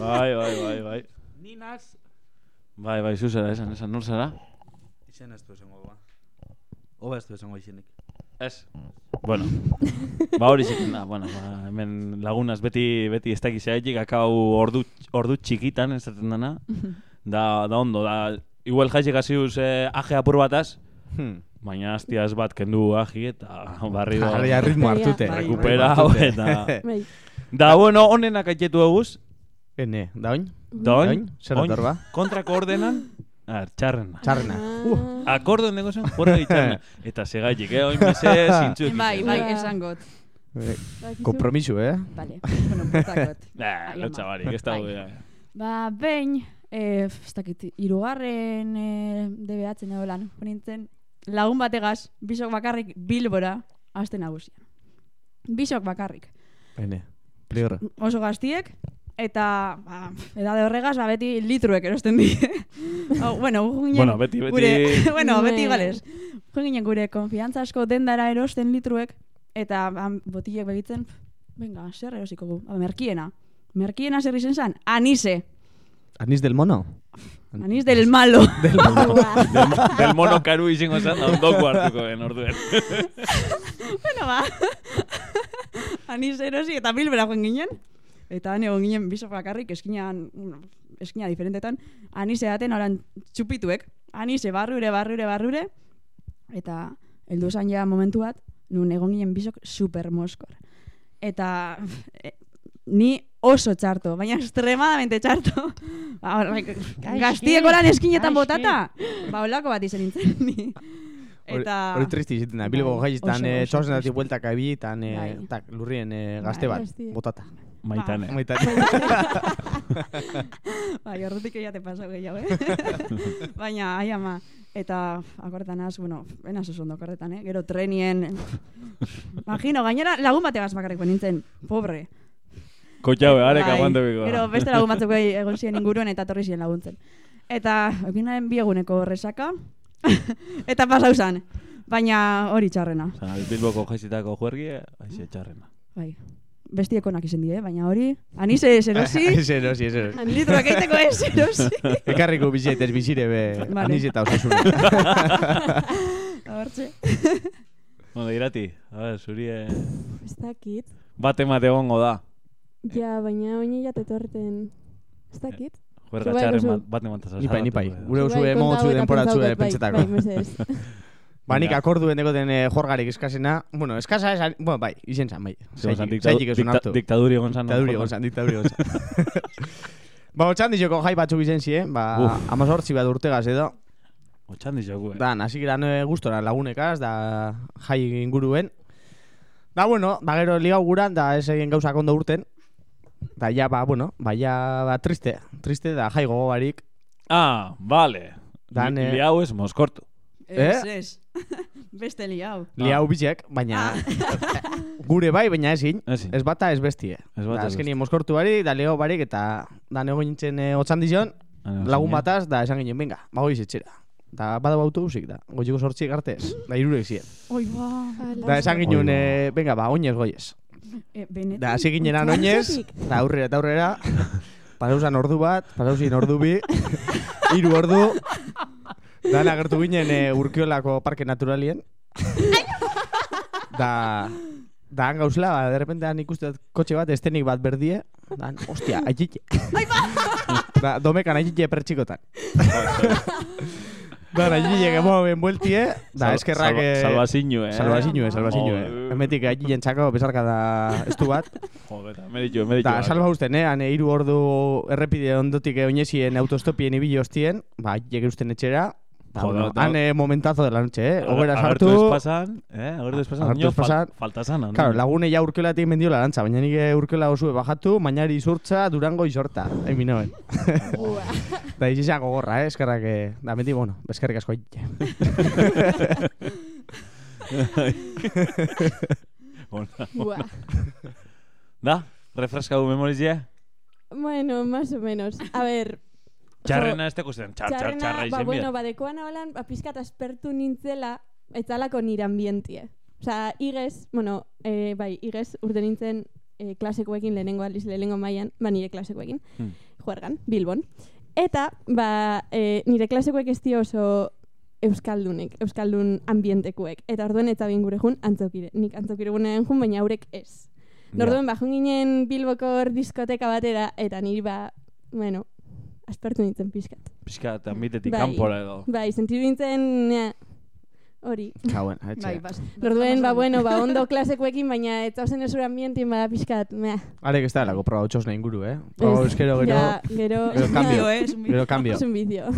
bai, bai, bai, bai. Ninaz. Bai, bai, zuzera, esan, esan, nor zara? Izen ez du esango ba. Oba ez du esango izenik. Ez. Bueno. ba hori ziken da, bueno, ba, hemen lagunaz beti beti ez dakiz zaitik, akau ordu, ordu txikitan esaten dana. Da, da ondo, da, igual jaitxik hasiuz eh, aje apur bataz, Hmm. baina hastiaz bat kendu aji eta barri da. Jarria ritmo hartute. Bai, bai. Recupera, Ritmo hartute. eta- bai. Da, bueno, honenak aitetu eguz. Ene, da oin? Da oin, Oin, zer oin, ba? kontrako ordenan, a ver, txarrena. Txarrena. Ah. Akordon dago zen, jorra ditxarrena. Eta segaitik, eh, oin mese, zintxuk. Bai, bai, Ua. esan got. Bakizu? Kompromisu, eh? Vale, bueno, botakot. Nah, Ai, lotxa ama. barik, ez. Bai. ja. Ba, behin, eh, ez dakit, irugarren eh, debeatzen edo lan, nintzen, lagun bategaz, bisok bakarrik bilbora, aste nagusia. Bisok bakarrik. Ene, peligro. Oso gaztiek, eta, ba, edade horregaz, ba, beti litruek erosten di. oh, bueno, ginen, Bueno, beti, beti- Gure, bueno, beti Me. igales. Jo ginen gure konfiantza asko dendara erosten litruek, eta ba, botilek begitzen, venga, zer erosiko gu, ba, merkiena. Merkiena zer izen zan? Anise. Anis del mono? Anis del malo. Del mono. del, del mono karu izango zen, da ondoko hartuko den orduen. bueno, ba. Anis erosi eta bilbera joan ginen. Eta han egon ginen bisok bakarrik eskinan, bueno, eskina diferentetan, anise daten oran txupituek. Anise barrure, barrure, barrure. Eta heldu zan ja momentu bat, nun egon ginen bisok super moskor. Eta e, ni oso txarto, baina extremadamente txarto. ba, horrek, gaztiek oran eskinetan botata. Ba, holako bat izan nintzen ni. Eta... Hori tristi iziten da. Bilbo Bai, gaiztan, oso, eh, txosen dati bueltak abitan, eh, Bai. tak, lurrien eh, gazte Bai, bat, botata. Maitane. Maitane. bai, ordutik eiate pasau gehiago, eh? Baina, ai ama, eta akorretan az, bueno, enaz oso ondo akorretan, eh? Gero trenien, imagino, gainera lagun bategaz bakarrik nintzen, pobre. Kotxau, arek Bai, aguante biko. Gero beste lagun batzuk bai egon ziren inguruen eta torri ziren laguntzen. Eta eginaren bi eguneko resaka, eta pasau zan. Baina hori txarrena. Osa, Bilboko jaizitako juergie, aize txarrena. Bai. Bestiekonak izen die, baina hori, anize ez erosi, Ez erosi, ez erosi. litroak egiteko ez erosi. Ekarriko bizietez bizire be, Vale. aniz eta osasune. Hortxe. Bueno, irati, a ver, zuri eh, Ez dakit. bat emate egongo da. Ja, baina oin jate torten. Ez dakit. Juerga Zubai, txarren bat, emantzaz Nipai, nipai. eh. Gure Zubai, zure konta mozu hau eta denporatzu pentsaukat, bai, pentsetako. Bai, mesedez. Ba, nik akorduen dekoten eh, jorgarik eskasena, bueno, eskasa esan, bueno, bai, izen zan, bai. Zaitik, esun hartu. Diktaduri egon zan. Diktaduri egon zan, diktaduri egon zan. ba, otxan dizoko jai batzuk izen zien, ba, Uf. amazortzi bat urtegaz edo. Otxan dizoku, eh. Da, nasi giran e, gustora lagunekaz, da jai inguruen. Da, bueno, da gero ligau guran, da ez egin gauzak ondo urten. Da, ja, ba, bueno, ba, ja, ba, triste, triste, da jai gogo barik. Ah, vale. Dan, Li- eh, Liau ez moskortu. Ez, Eh? ez. Beste liau. Liau bitxek, baina gure bai, baina ezin. Ezin. Ez bata ez bestie. Ez bata, da, ez azkenien moskortu barik, da lego barik, eta da nego nintzen e, otzan dizion, Ah, lagun bataz, da esan ginen, venga, bagoiz etxera. Da, bada autobusik, da, goitiko sortxiek artez, da irurek zien. Oi, ba. Da, esan ginen, ba. e, venga, ba, oinez goiez. E, benetan. Da, hasi ginenan oinez, da, aurrera eta aurrera, pasauzan ordu bat, pasauzin ordu bi, hiru ordu, da, agertu ginen e, urkiolako parke naturalien. da, da, han gauzela, ba, de repente han ikuste kotxe bat, estenik bat berdie, da, ostia, aitite. da, domekan aitite pertsikotan. Da, aitite gemo envueltie, da, Sal- eskerrak... salva- eh, Salvazinho, eh. Salvazinho, salvazinho, Oh, eh. Hemetik aititen txako, besarka da estu bat. Joder, eta meritxu, meritxu. Da, salba usten, eh? Han hiru ordu errepide ondotik oinezien autostopien ibili hostien, ba, llegue usten etxera. Joder, han eh, momentazo de la noche, eh? Agertu sartu. espasan, eh? Agertu espasan. Agertu Nio, espasan. Fal, falta zan, no? Claro, lagune ja urkelatik mendio larantza, baina nik eh, urkela osue bajatu, mainari zurtza, durango isorta, egin minoen. da, izizan gogorra, eh? Eskerrak, eh, da, meti, bueno, eskerrik asko aitite. Ona. Buah. Da, refresca du memorizie? Bueno, más o menos. A ver, Txarrena ez teko zen, txar, txar, txarra ba, izen bueno, bia. badekoan holan, ba, pizkat aspertu nintzela, etzalako nire ambientie. Osa, igez, bueno, eh, bai, igez, urte nintzen eh, klasekoekin lehenengo aliz, lehenengo mailan, ba, nire klasekoekin, Hmm. juergan, Bilbon. Eta, ba, eh, nire klasekoek ez dio oso euskaldunek, euskaldun ambientekuek. Eta orduen eta bien gure jun antzokire. Nik antzokire gunean jun, baina haurek ez. Ja. Orduen, ba, jun ginen Bilboko diskoteka batera, eta niri, ba, bueno, aspertu nintzen pixkat. Pizka, eta ambitetik Bai. kanpora edo. Bai, sentitu nintzen, hori. Kauen, etxe. Bai, bas. Orduen, ba, bueno, ba, ondo klasekoekin, baina ez hausen esura ambientin, ba, pixkat, mea. Arek ez da, lako proba otxosna inguru, eh? Proba euskero, gero, Ja, gero, gero cambio, Bio, eh, es un bio. gero cambio. Es un vicio.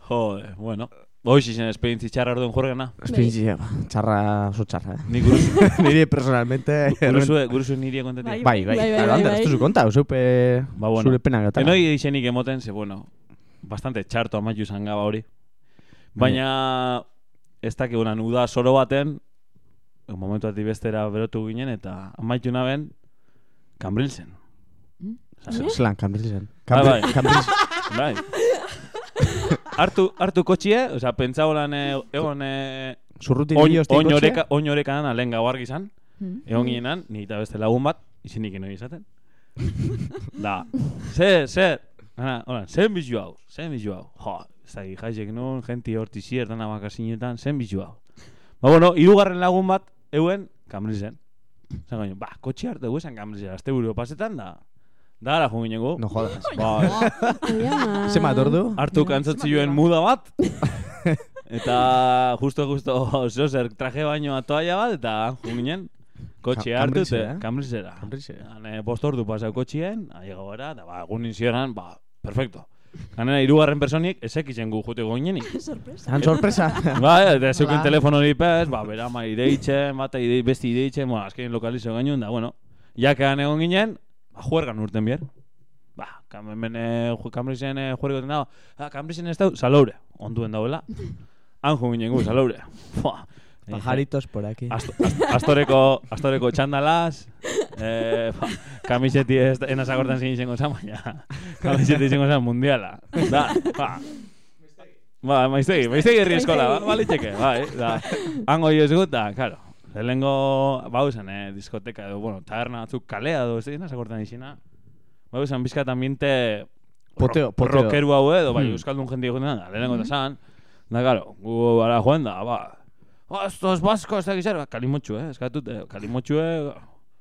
Joder, bueno. Hoxe zen esperientzi txarra orduan juergena. Esperientzia, ba, txarra, oso txarra, eh? Ni guruzu, Niri personalmente... guruzu, guruzu niri kontatik. Bai, Bai, bai, Bai, bai, bai, bai. ez duzu konta, zeupe Ba, bueno. zure pena gata. Enoi izenik emoten, ze, bueno, bastante txarto amaitu izan gaba hori. Baina, ez dakigunan, uda soro baten, momentu ati bestera berotu ginen, eta amaitu naben, Cambrilsen. Osea, Zelan, Cambridgeen. Bai, bai. Cambridge. Bai. Hartu, hartu kotxie, osea, pentsa holan eh, egon eh, Zurrutin oin, hori ostik oin kotxe? oreka, oin orekanan alen gau argi izan, Mm. egon ginenan, ni eta beste lagun bat, izinik inoi izaten. da, zer, zer, Ana, hola, zen bizu hau, zen bizu hau. Jo, ez da, jaizek nun, genti horti zier, dana makasinetan, zen bizu hau. Ba, bueno, irugarren lagun bat, euen, kambrizen. Zan gaino, ba, kotxe hartu eguesan kambrizen, azte buru pasetan, da, da ara jo gineko. No jodas. Ba, Ai, ama. Ze bat ordu? hartu kantzatzi joen muda bat, eta justo, justo, zozer, traje baino atoaia bat, eta jo ginen, kotxe hartu, eta eh? kambrizera. Cambridgera. Hane, bost ordu pasau kotxien, aiego gara, eta ba, egun nizionan, ba, perfecto. Ganera, irugarren personiek, ezek izen gu jute goinenik. Sorpresa. Han sorpresa. ba, eta zeuken telefono hori pez, ba, bera ma ideitzen, bata idei, besti ideitzen, bueno, azkenin lokalizo gainun, da, bueno, jakean egon ginen, ba, juergan urten bier. Ba, hemen eh, ju- kambrisen eh, juergoten dago, ah, kambrisen ez dau, saloure, onduen dauela. Han jo ginen gu, saloure. Fua. Pajaritos por aquí. Asto, ast, astoreko, astoreko txandalaz, eh, ba, kamiseti ez enaz agortan zin izango zan, baina kamiseti izango zan mundiala. Da, ba, Ba, maiztegi, maiztegi herri eskola, ba, balitxeke, bai, da. Hango jo esgut, da, claro. Lehenengo, bau zen, eh, diskoteka edo, bueno, taberna batzuk kalea edo, ez dira, zakortan izina. Bau zen, bizkat ambiente Poteo, poteo. rockeru hau edo, bai, Hmm. euskaldun jende egoten da, lehenengo eta zan. Da, claro, gu ara joan da, ba, oh, estos vascos, ez dakiz zer, kalimotxu, eh, eskatut, eh, kalimotxu, eh,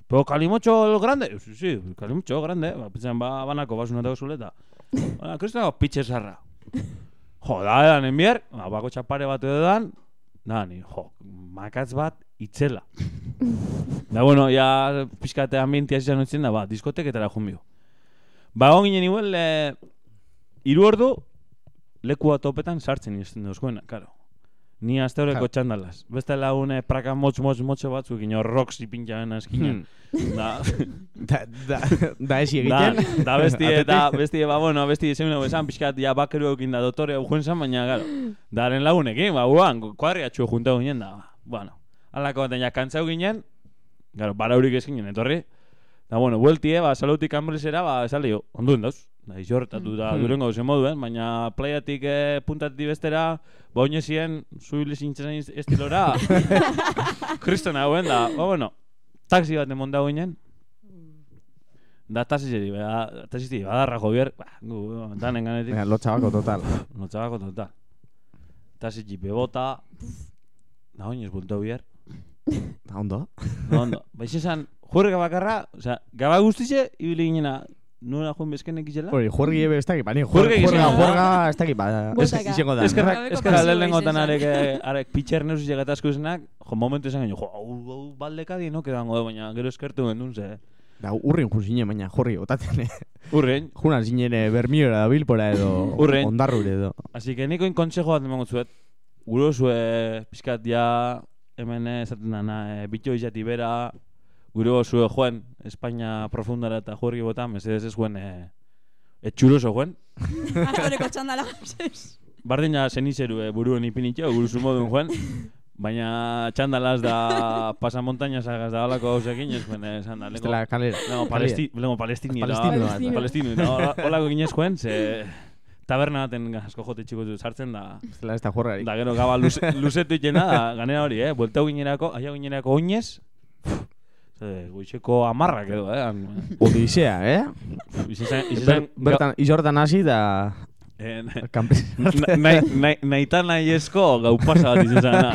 Pero Calimocho el grande? Sí, sí, Calimocho grande. Ba, pitzen ba, banako basun eta zuleta. Ba, kristako pitxe zarra. Jo, da edan enbier, ba, bako txapare bat edo dan, da, ni, jo, makatz bat itzela. da, bueno, ya pixkate ambientia zizan utzien da, ba, diskoteketara junbio. Ba, egon ginen igual, e, iru ordu, leku topetan sartzen izten duzkoena, karo. Ni aste horreko txandalaz. Beste lagune praka motz motz motxo batzuk, ino roxy pintxaben eskinen. Da, Da, da, da esi da, egiten. da besti eta Atetik. besti ba bueno, besti zeun hau esan pixkat ja bakeru eukin da dotore hau joan zan, baina claro. Daren lagunekin, ba guan, kuadriatxu junta ginen da. ba. Bueno, alako baten ja kantzau ginen, claro, baraurik ez ginen etorri. Da bueno, bueltie, ba salutik hanbresera, ba esaldi onduen dauz. Da izortatu da Hmm. durengo zen moduen, baina playatik eh, puntatik bestera, ba oinezien zuhili zintzen estilora. Kriston hauen da, ba bueno, taxi bat emon dago ginen, Da taxi zeri, ba, taxi zeri, badarra jobier, ba, gu, danen ganetik. Venga, lotxabako total. Txabako total. Taxi jipe bota, da oinez bulto bier. Da ondo. No, ondo. Baiz esan, juerga bakarra, osea, gaba guztize, ibili ginena, nuna joan bezkenek izela. Hori, juergi ebe ez dakit, bani, Juerga juerga, juerga, ez dakit, ba, izango da. Eskerrak, Gabeko eskerra pasiboa lehenengotan izan arek, eh, arek pitxer neusiz egatazko zenak, jo, momentu esan genio, jo, hau, hau, baldeka di, no, kedango da, baina gero eskertu gendun, ze. Da, urrin jun zine, baina, jorri, botatzen, eh. Urrein, Junan zinen eh, bermiora da bilpora edo, Urren. ondarrure edo. Así que niko konsejo bat emango zuet. Guro zue pizkat ja hemen eh, esaten dana, e, bitxo izati bera, guro zue joen Espainia profundara eta juergi bota, mesedez ez joen e, etxuroso joen. Astoreko txandala. Bardina zenizeru e, buruen ipinitxo, guru zu modun joen. Baina txandalaz da pasamontaña sagaz da holako hausekin, ez joen eh, esan da. Lengo, kalera. lengo, palesti, lengo palestini. da. Palestino. Palestino. Palestino. da, hola- Taberna baten asko jote txiko sartzen da. Estela ez da juergarik. Da gero gaba luze, luzetu itena da, ganera hori, eh? Bueltau ginerako, aia ginerako oinez, goizeko amarrak edo, eh? Odisea, eh? Izan, izan, bertan, izortan hasi da... eh, nahi, nahi, nahi nahi esko gau pasa bat izan eh?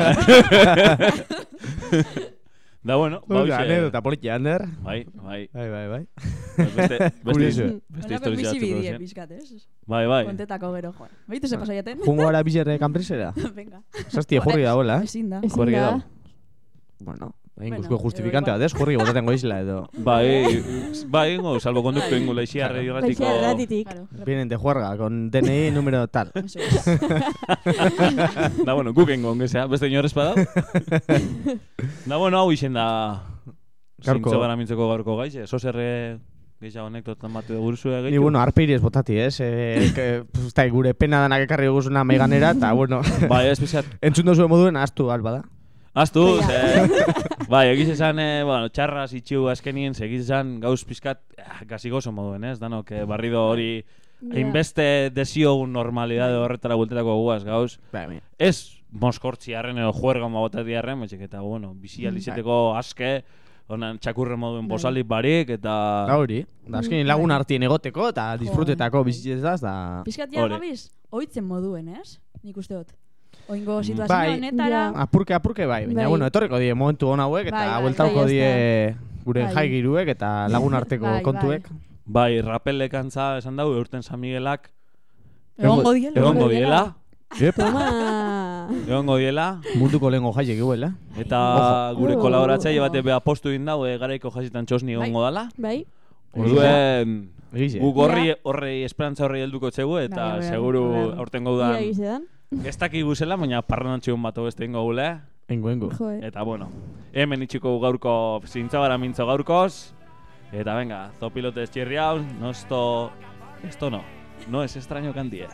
Da bueno, ba hoxe, Anedota politia, Ander. Bai, bai. Bai, bai, bai. Beste, beste, beste historia bizi batzuk bidie pixkat, ez? Bai, bai. Kontetako gero, joan. Baitu ze pasaiaten? Jungo gara bizerre kanprisera. Venga. Zazti jorri dagoela, eh? Ezin da. Jorge da. dago. Bueno, Bueno, inguzko justifikante edo bat, ez? Jorri botaten goizela edo... Bai, bai, ingo, salvo konduktu ingo laixiar irratiko... Baixea erratitik. Claro. Vienen de juerga, con DNI número tal. Da bueno, guk engo ongezea, beste inorrez badau. da bueno, hau izen da... Gaurko- Zintzo gara mintzeko gaurko gaize, sozerre gehiago anekdotan batu eguruzue Ni, gehiago. bueno, arpeiri ez botati, ez? Eh, que, pues, ez da, gure pena danak ekarri guzuna maiganera, eta, bueno, Bai, ez pizat. entzun dozu moduen, astu alba da. Aztu, ze... bai, egiz esan, eh, bueno, txarras itxiu azkenien, ze egiz esan gauz pizkat, ah, gazi gozo moduen, ez? Danok, eh, barrido hori, hainbeste desio normalidade horretara bultetako guaz gauz. Bai, bai. Ez moskortzi harren edo juerga mabotati harren, betxek eta, bueno, bizi alizeteko aske, honan txakurre moduen Bai. bosalik barik, eta... Da hori, da azkenin lagun artien egoteko eta disfrutetako bizitzez da, Pixkat ja gabiz, oitzen moduen, ez? Nik uste dut. Oingo situazio Bai. honetara. Ja. apurke, apurke bai, baina, Bai. bueno, etorriko die momentu hon hauek, eta Bai, bai, bueltauko bai, die gure Bai. jai giruek eta lagun arteko Bai, bai. kontuek. Bai, rapelek antza esan dau, eurten San Miguelak, Egongo diela. egongo diela, Toma! egongo diela, Munduko lehengo jaiek iguela. eta Ojo. gure Oh. kolaboratzaile bate beha postu egin dau, e, garaiko jasitan txosni egongo dala. Bai? Orduen, guk horri, horri esperantza horri helduko txegu, eta seguru bai, bai. aurten Ia? Ez dakigu zela, baina parranatxeun bat beste ingo gule. Engo, engo. Jo, eh. Eta bueno, hemen itxiko gaurko zintzabara mintzo gaurkoz, Eta venga, zopilote txirri hau, no esto... Esto no, no es extraño cantie.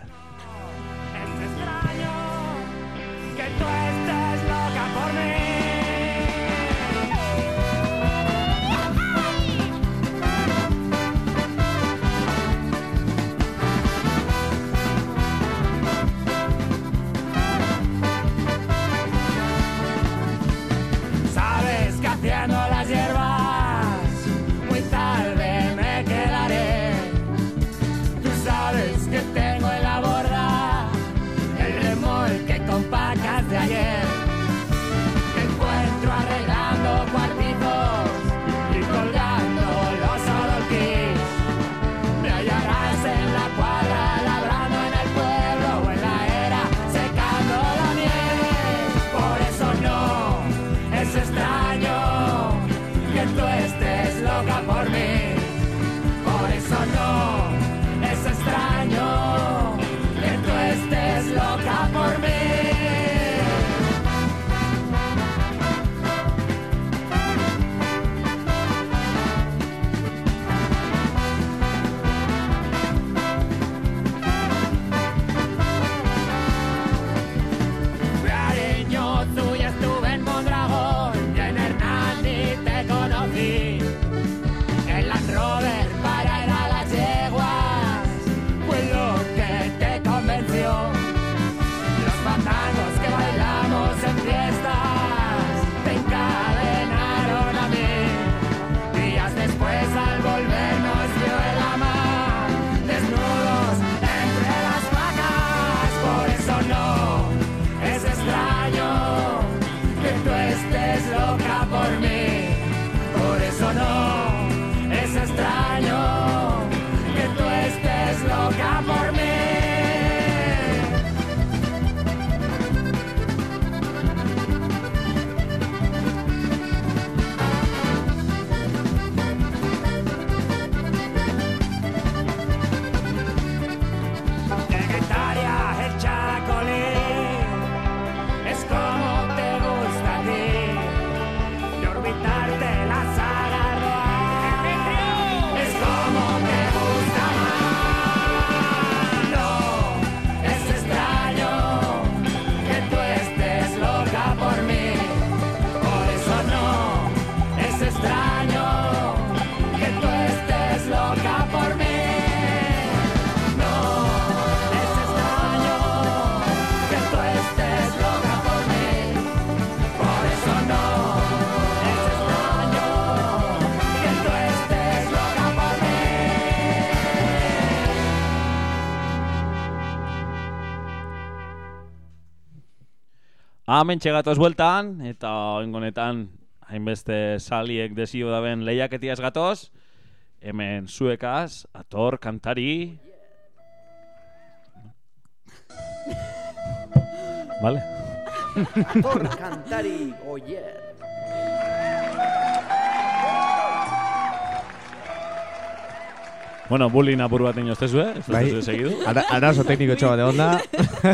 Hemen txegatoz bueltan, eta oingonetan hainbeste saliek desio daben lehiaketiaz gatoz. Hemen zuekaz, ator, kantari... Vale. Por kantari oier. Bueno, bullying apur bat ino estezu, eh? Ez Bai. segidu. Ara, arazo tekniko txo bat egon da.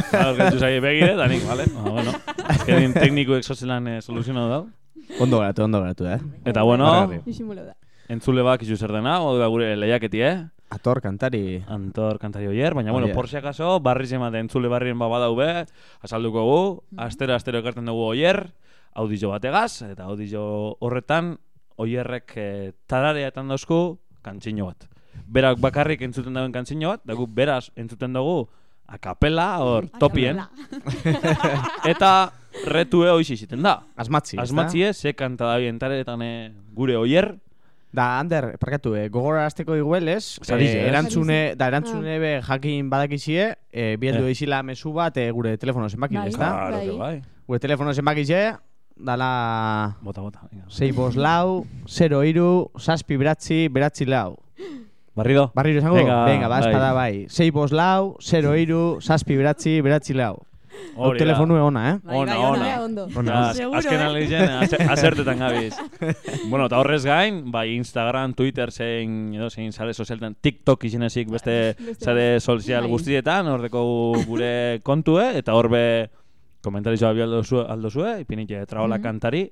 Gaur gaitu zai begire, da nik, vale? Ah, bueno. Azkenin teknikuek sozelan eh, soluzionatu dau. Ondo garatu, ondo garatu, eh? Eta bueno, da. entzule bak izu zer dena, odua gure lehiaketi, eh? Ator, kantari. Antor kantari oier, baina bueno, por si acaso, barriz emate entzule barrien ba badaube, azalduko gu, astero astero ekartzen dugu oier, audio bategaz, eta audio horretan, oierrek eh, tarareatan dauzku kantzino bat. Berak bakarrik entzuten dauen kantzino bat, da gu beraz entzuten dugu akapela, hor, topien. eta retue hoiz iziten da. Asmatzi, ezta? Asmatzie, ze kanta da bien taretan eh, gure oier, Da, Ander, parkatu, eh, gogorarazteko iguelez, Sarize, eh, eh? erantzune, da, erantzune be jakin badakizie, eh, bieldu Eh. mesu bat eh, gure telefono zenbaki, Bai. ezta? Claro que Bai. bai. Gure telefono zenbakize, dala Bota, bota. venga. 6 bos lau, 0 iru, saspi beratzi, beratzi lau. Barrido. Barriro esango? Venga, Venga, ba, bai. espada bai. 6 bos lau, 0 iru, saspi beratzi, beratzi lau. Hori da. telefonu ona, eh? Bai, Ona, bai, ona. Ona. Seguro, azken eh? analizen asertetan gabiz. bueno, eta horrez gain, bai Instagram, Twitter, zein, edo zein sare sozialetan, TikTok izenezik beste sare sozial guztietan, hor gure kontue, eta horbe komentarizua bi aldozue, aldozue ipinike traola Mhm. kantari,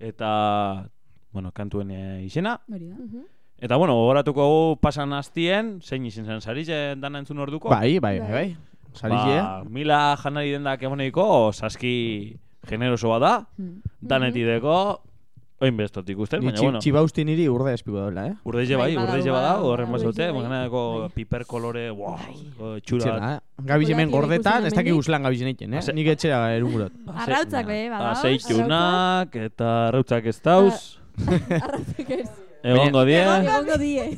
eta, bueno, kantuen eh, izena, Hori da. Mhm. Eta bueno, gogoratuko gu pasan hastien, zein izin zen sarize dana entzun orduko? Bai, bai, bai, bai. Sarize. Ba, mila janari dendak emoniko, saski generoso bada, danetideko, oin bestotik ikusten, baina bueno. Txibausti niri urde espiko daula, eh? Urdeize bai, Bai, urdeize badago, bada, horren urdeize bazote, bai. baina piper kolore, wow, txura. Txela? Gabiz hemen Gureak gordetan, ez dakik guzlan gabiz egiten, eh? Ase- Nik etxera erungurot. Arrautzak be, badauz. Azeitunak eta arrautzak ez dauz, Arrazik ez. Egongo die, Egongo die.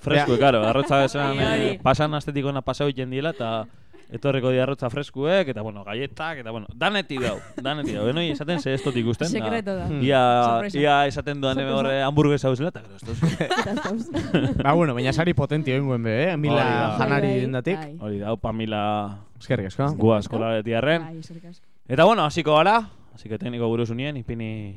fresko, karo, arrautza esan, hori. eh, pasan astetik ona pasau iten diela, eta etorreko di arrautza freskuek, eta bueno, galletak, eta bueno, danetik dau, danetik dau, benoi esaten ze ez dut ikusten. da. Sekreto da. Ia, Sorpresa. ia esaten duan eme horre hamburguesa uzela, eta gero, dauz. Ba, bueno, baina sari potenti egin guen be, eh? Mila janari Bai, bai. dendatik. Bai. Hori da, upa mila Eskerrik asko. gua. Bai, eskerrik asko. Eta bueno, hasiko gara, así que tekniko buruz unien, ipini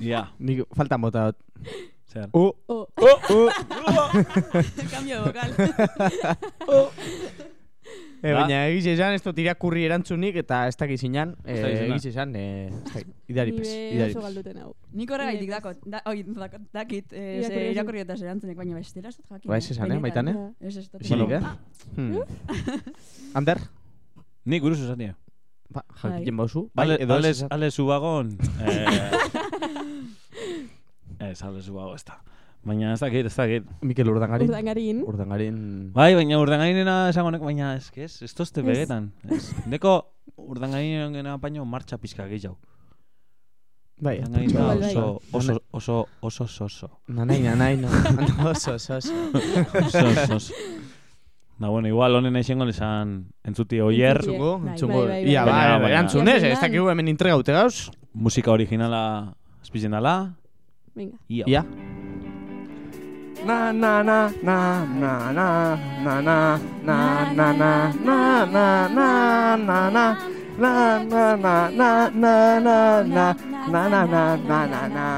Ja. Nik faltan bota dut. Zer. Oh, oh, oh, oh. Cambio bokal. E, eh, baina egiz esan, ez dut irakurri erantzunik eta ez dakiz inan, e, eh, egiz esan, eh, e, idaripez. Nire oso galduten hau. Nik horregaitik dakot, da, oi, dakot, dakit, e, ze, irakurri eta erantzunik, baina bestera ez dut jakin. Ba, ez esan, eh, baitane? Ez ez dut. Silik, eh? Ah. Hmm. Ander? Nik buruz esan dira. Ba, jakin bauzu. Bai, edo ez. Ale, ale, subagon. Eh, ez, ale zubago ez da. Baina ez dakit, ez dakit. Mikel Urdangarin. Urdangarin. Urdangarin. Bai, baina urdangainena esango nek, baina ez, que ez, ez tozte begetan. Ez. Deko urdangainen gena baino martxa pizka gehiago. Bai, oso, oso, oso, oso, oso, oso. Nanai, nanai, no. Oso, oso, oso. Oso, oso. Da, bueno, igual honen esango esan entzuti oier, Entzuti. Entzungo, Bai, bai, bai, Ia, bai. bai, Ia, ez dakigu hemen entregaute gauz. musika originala azpizen dala. Venga. Ia. Ia. Na na na na na na na na na na na na na na na na Na na na na na na na na na na na na na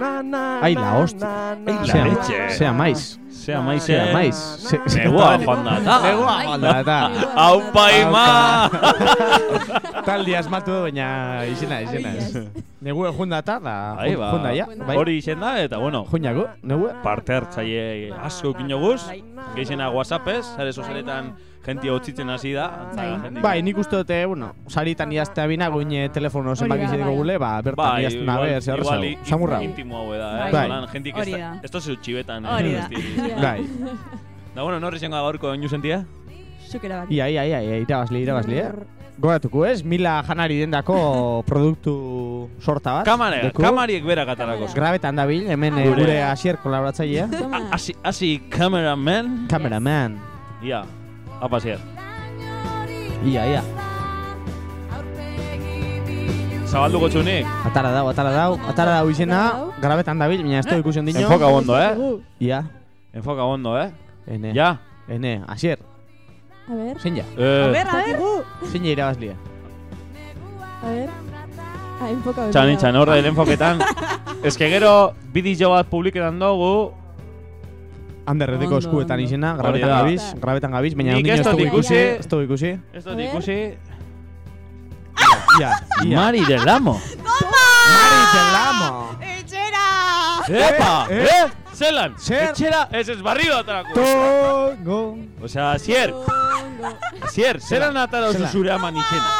Na na Ai, la hostia. na, na, Ai, la Sea, leche. sea mais. Zea, maiz, zea. Maiz. Zegoa, fonda. Zegoa, fonda, eta. Hau paima! Tal dia esmatu du, baina izena, izena. Negue junda eta, da, junda, ja. Hori bai. izena, eta, bueno. Juniago, negue. Parte hartzaile asko ukin joguz. Geizena, whatsappez, zare zuzenetan jentia utzitzen hasi da. Bai. jentik- Bai, nik uste dute, bueno, saritan idaztea bina, goin telefono zenbaki da, izateko bai. gule, ba, bertan Bai, idazten igual, nabe, zer Samurra. intimo hau da, eh? Bai. Bai. jentik ez da. da, ez tozu txibetan, eh? Hori da. Bai, Da, bueno, norri zengo gaurko inu sentia? Zuk erabaki. ia, ia, ia, ia, irabazli, irabazli, eh? Goratuko ez, mila janari dendako produktu sorta bat. Kamara, deku. kamariek berak atarako. Grabetan dabil, hemen eh, Gure- asier kolaboratzailea. Asi, asi, cameraman. Cameraman. Ia, apa zier. Ia, ia. Zabalduko txunik. Atara dau, atara dau, atara dau izena, grabetan dabil, baina ez du ikusen dino. Enfoka ondo, eh? Ia, Enfoka ondo, eh? ene, Ja. ene, asier, A ver. zein ja, Eh, A ver, a ver. zein ja irabazlia. A ver. Ah, enfoka. Txan, itxan, horre den enfoketan. Ez que gero, bideo bat publiketan dugu, Anderreteko Ondo, eskuetan izena, grabetan gabiz, grabetan gabiz, baina Nik ondino ez dut dugu ikusi, ez dugu ikusi. ez dut ikusi. Ia, ia. Mari del Amo. Mari del Amo. Epa, Eh, eh? Zelan, Zer? etxera, ez ez barrio atarako. Tongo. Osea, Asier, Asier, zelan atara zure aman izena.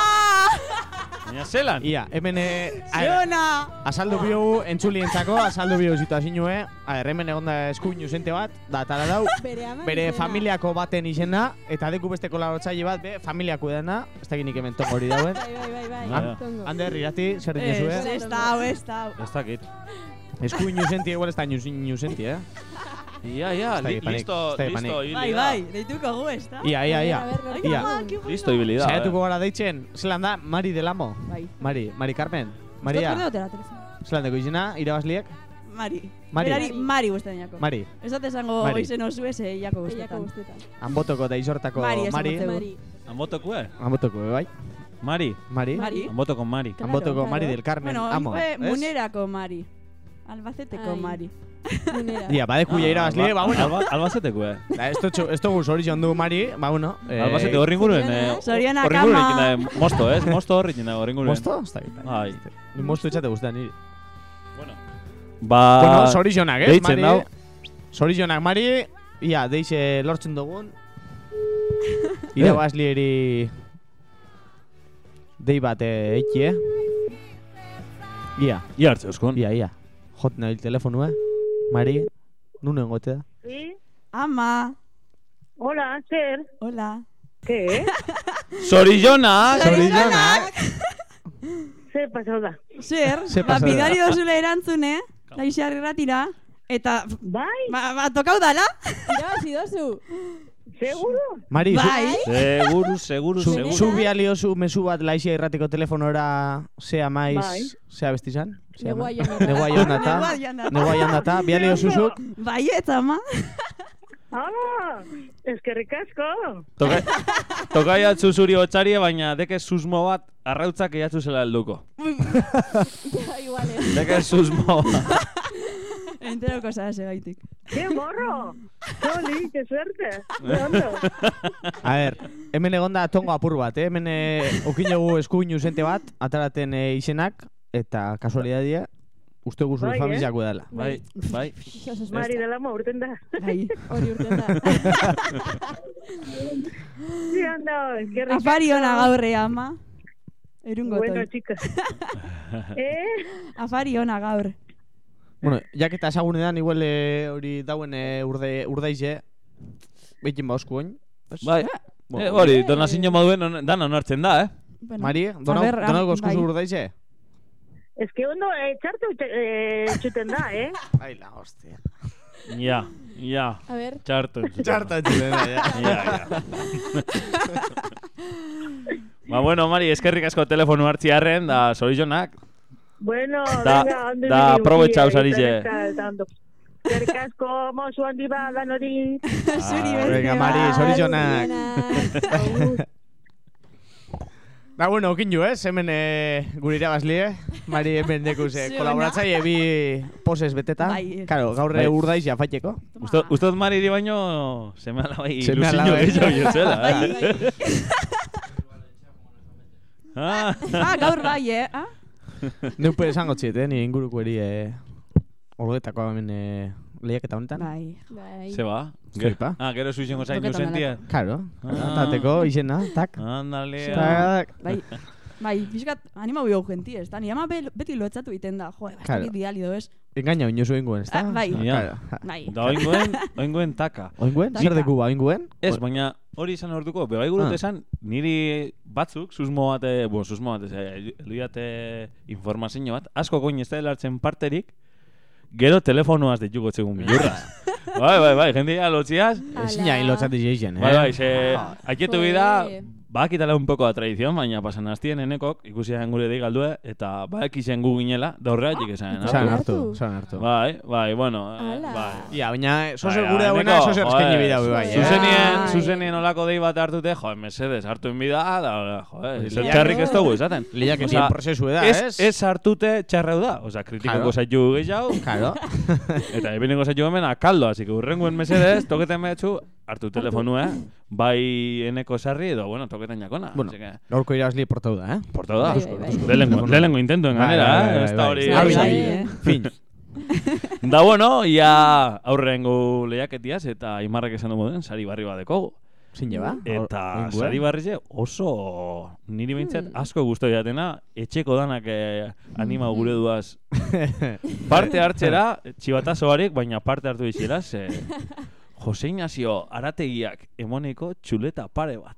Baina zelan? Ia, hemen eh, a- azaldu biogu entzulientzako, azaldu biogu situazioe, a ber, hemen egonda eskuinu zente bat, da atara dau, Bere familiako baten izena, eta deku beste kolaboratzaile bat, be, familiako dena, ez dakit nik hemen tongo hori dauen. Bai, bai, bai, bai. Ah. Ander, irati, zer Ez, dinezue? ez da, hau, ez da. hau. Ez dakit. Eskuinu zenti, igual ez da inu zenti, eh? Ia, ia, da li- listo, da listo, ibili Bai, da. bai, deituko gu, ez da. Ia, ia, ia. Ia. a ver. Listo ibili da. Saiatuko eh. gara deitzen, zelan da, Mari del Amo. Bai. Mari, Mari Carmen. Maria, berde otera, telefono. zelan deko izena, irabazliek? Mari. Mari. Berari Mari gustatzen jako. Mari. Ez dut esango Mari. izen osu ez eiako Eiako gustetan. guztetan. Anbotoko da izortako Mari, Mari. Mari. Anbotoko, eh? Anbotoko, bai. Mari. Mari. Mari. Anbotoko Mari. Claro, Anbotoko. Mari del Carmen. Bueno, Amo. Munerako Mari. Albaceteko Ai. Mari. Munera. Dia, badeku ja irabazle, ba, bueno. Alba, albaceteko, eh? Da, esto txu, esto gu zorizion du Mari, ba, bueno. eh, Albacete horri inguruen, eh? Zorionak, horri inguruen ama. egin da, mosto, ez? Mosto horri da, horri inguruen. Mosto? Gita. Bai. Ni mosto etxate guztetan niri. Ba... bueno, zorizionak, eh? deitzen Mari. dau. Zorizionak, Mari. Ia, deixe lortzen dugun. Irabazlieri... Dei bat eh, eiki, eh? Ia, Ia hartze euskon. ia, ia. Jot nahi telefonua. Mari, nune engote da. Sí. Ama. Hola, zer? Hola. ¿Qué? Zorizona! Zorizionak! zer pasau da? Zer, Ze ba, pasada? bidali dozule erantzune, laixar irratira, eta Bai, ba, ba, tokau dala. Irabazi dozu. Seguro? Mari, Bai. Seguru, seguru, zu, seguru. zu bialiozu mesu bat laixia irratiko telefonora zea maiz, Bai. zea bestizan? Zea Negua ma- joan Negua joan data. Negua joan data. Negua joan data. Bialiozuzuk. Baiet, ama. Ah, eskerrik asko. Toka, tokai atzu zuri hotxari, baina deke susmo bat arrautzak eiatzu zela helduko. Ja, igual, eh. Deke susmo bat. Entero cosa ese gaitik. ¡Qué morro! ¡Joli, qué suerte! A ver, hemen egon da tongo apur bat, eh? Hemen eh, okinegu eskuin usente bat, ataraten eh, izenak, eta kasualidadia, uste guzu Bai, eh? familiako dela. Bai, bai. Sos Mari de la urten da. Bai. Hori urten da. Sí, anda, eskerrik asko. Afari ona gaurre, ama. Erungo Bueno, chicas. ¿Eh? Afari ona gaur. Bueno, jak eta esagune dan, igual eh, hori dauen eh, urde, urdaize, behin bauzku oin. Bai. Eh, hori, donazio moduen on, dan onartzen da, eh? Bueno, Mari, donau, a ber, ah, donau gozkuzu bai. urdaize? Es que ondo, eh, txartu eh, txuten da, eh? Ai, la hostia. Ja, ja. A ver. Txarto. entzuten da, ja. Ja, ja. ba, bueno, Mari, eskerrik asko telefonu hartzi harren, da zorizonak. Bueno, Da- venga, da eta ondo. Eskerrik asko, mozu handi ba, lan hori. Zuri Ah. Venga, Mari, bai. Zorionak. Da, bueno, okinju, ez? Hemen eh, gure irabazlie. Mari hemen dekuz eh, Zuena. kolaboratzaile bi poses beteta. Bai. Claro, gaur Bai. bai. urdaiz jafaiteko. Uste, uste dut Mariri baino seme alabai ilusiño alabai. gehiago jotzela, Bai, eh? ah, Ah, gaur bai, eh? Ah? Neupe esango txit, eh? Ni inguruko eri eh, orduetako hemen eh, lehiaketa honetan. Bai. Bai. Se ba. Zoipa. Ah, gero zuiziongo zain Toketan sentia. Claro, Ah. atateko izena, tak. Andale. Tak. Bai. Bai, pixkat, anima bio genti, ez da? Ni ama be- beti lotzatu egiten da. Jo, Claro. bastakit bidali do, ez? Engaina oinozu inguen, ez da? Ah, bai. Bai. Da oingoen, oingoen taka. Oinguen? Zer deku ba, oinguen? Ez, baina hori izan orduko, bebai gurut Ah. esan, niri batzuk, susmo bate, bueno, susmo bate, eluiate informazio bat, asko goin ez da hartzen parterik, gero telefonoaz dituko txegun bilurraz. bai, bai, bai, jendia lotziaz, Ezina hilotzati zeizen, eh? bai, bai, ze, aietu bida, Joe. Bakitala un poco da tradición, baina pasan hastien enekok, ikusian gure dei galdue, eta bakizien gu ginela, da horregatik esan. Zan hartu. hartu, zan hartu. Bai, bai, bueno, eh, bai. Ia, baina Bai, gure bai, dauena, neko, zozer joder, eskaini bidau, bai, eh? Zuzenien, Bai. zuzenien olako dei bat hartute, jo, mesedes, hartu enbida, da, joder, Hori, zer liak- txarrik ez dugu esaten. Liak Osea, ezin prozesu da, ez, ez? ez hartute txarreu da, osea, kritikoko Claro. zaitu gehiago, Claro. eta ebeneko zaitu hemen akaldo, así que urrenguen mesedes, toketen mehatxu, hartu telefonu, eh? Bai eneko sarri edo, bueno, toketen jakona. Bueno, que, gaurko irabazli portau da, eh? portau da. Bai, bai, bai. Lehenengo, lehenengo intentuen ganera, eh? Ez da hori... Eh? Fin. Da bueno, ia aurrengo lehiaketiaz eta imarrek esan du moden, sari barri bat dekogu. Zin jeba? Eta sari barri oso niri behintzat asko guztu jatena, etxeko danak eh, anima gure duaz parte hartzera, txibatazo baina parte hartu izela, ze Jose Ignacio Arategiak emoneko txuleta pare bat.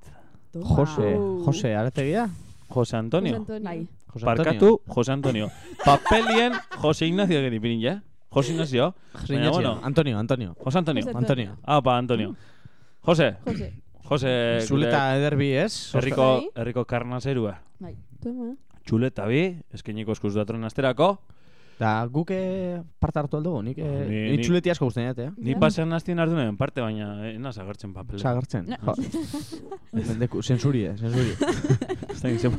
Toma. Jose. Jose, arategia? Jose Antonio. Bai. Jose Parkatu, Jose Antonio. Papelien Jose Ignacio egin ipinin, ja? Jose Ignacio. Jose Ignacio. bueno. Antonio, Antonio. Jose Antonio. Jose Antonio. Ah, pa, Antonio. Jose. Jose. Jose. Zuleta ederbi, ez? Herriko, Bai. herriko karnazerua. Toma. Txuleta bi, eskeniko eskuz datron asterako. Da, guk eh, parte hartu aldugu, nik, eh, Ni- ni, txuleti asko guztien eh? Ni pasean hastien hartu nuen parte, baina eh, naz agertzen papel. Zagartzen. Jo. Mendeku, zensurie, zensurie. Ez da gizen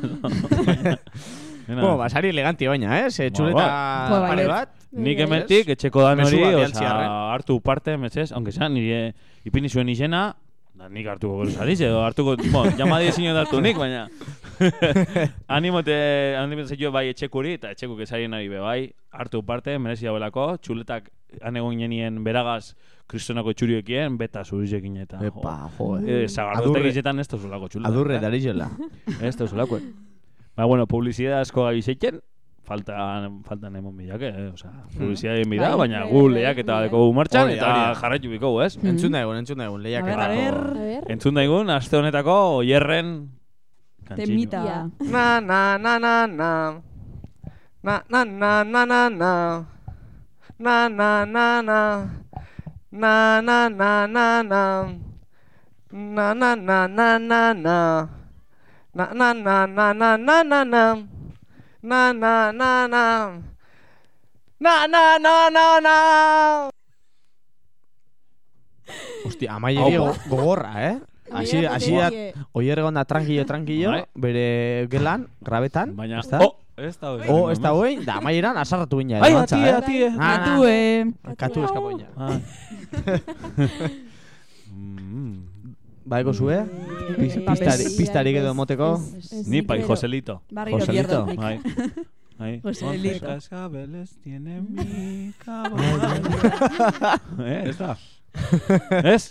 Bueno, basari eleganti baina, eh? Ze txuleta Ba, pare bat. Nik hementik, etxeko dan hori, oza, hartu parte, metzez, aunque sean, nire ipini zuen izena, da nik hartuko gero sariz, edo hartuko, bon, jamadi ezin hartu nik, baina animote, animote zeio bai etxekuri, eta etxekuk ezarien ari be bai, hartu parte, merezi dauelako, txuletak han egon genien beragaz kristonako txuriekien, beta zurizekin eta, Epa, jo, Eh, zagardotek izetan ez da zulako txuleta. Adurre darizela. Ez da zulako. Ba, bueno, publizidad asko gabizeiten, faltan, faltan emon bidake, eh? Osa, publizidad egin bida, Bai. baina gu lehiak eta deko martxan, Hori da, eta jarraitu biko, ez? Entzun daigun, entzun daigun, lehiak A ber, a ber. Entzun daigun, aste honetako oierren. Temita. Na na na na na. Na na na na na na. Na na na na. Na na na na na. Na na na na na na. Na na na na na na na na. Na na na na. Na na na na na. Hostia, amaieri go- gogorra, eh? Asi, asi oier egon da tranquillo, tranquillo, Bai. bere gelan, grabetan, Baina, ezta? oh, ez da hori. Oh, ez da hoin, da amaieran asarratu bina. Ai, demantza, atie, eh? atie. Ah, ah. Katue. Katu eskapo Baiko zue? Pis- Pistari, pistarik edo moteko? Ni pai Joselito. Joselito? Bai. Bai. Joselito. Once cascabeles tiene mi caballo. eh, ez da. Ez?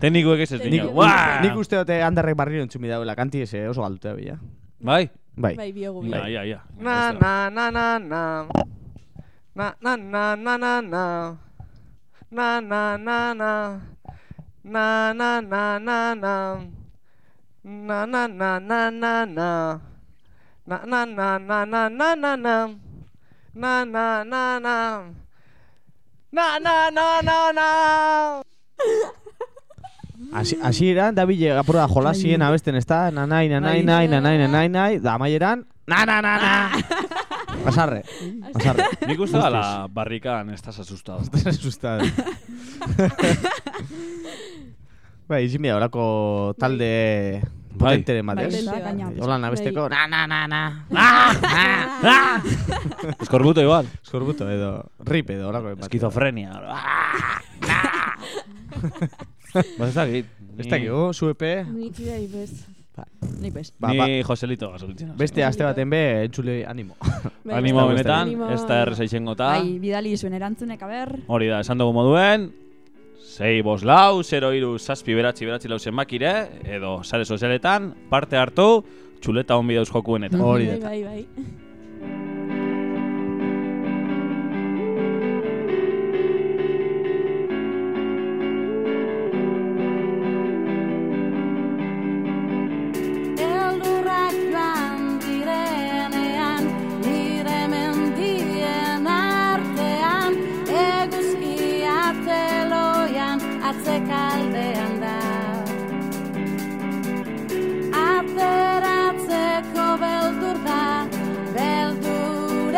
Teknikoek ez ez Nik, dino. nik, uste dute handarrek barriro entzumi dauela, kanti eze oso galdutea bila. Bai? Bai. Bai, biogu, Ja, bai. ja, ja. Na na na na na. Na na na na na na. Na na na na. Na na na na na. Na na na na na na. Na na na na na na na na. Na na na na. Na na na na na. Asi, asieran, da bile apura jolasien abesten ez da, nanai, nanai, Bai. nanai, nanai, nanai, nanai, da amaieran, na, na, na, na. Basarre, basarre. Nik uste dala barrikan estás asustado. Estás asustado. Bai, izin bida, orako talde potenteren bat, Bai, ez? da, gaina. Holan abesteko, na, na, na, na. Eskorbuto igual. Eskorbuto edo, rip edo, orako. bat. Esquizofrenia. Ba, ez dakit. Ez dakigu, zu epe, Nik bai, bez. Nik bez. Ba, ba. Ni Joselito beste aste baten be, entzule animo. Bai, Animo benetan, ez da erreza izango ta. Bai, bidali zuen erantzunek, aber. Hori da, esan dugu moduen, sei bos lau, zero iru, zazpi beratzi beratzi lau zenbakire, edo sare sozialetan, parte hartu, txuleta hon bideuz jokuenetan. Hori Bai, da. bai, bai. bihotzek aldean da. Ateratzeko beldur da, beldur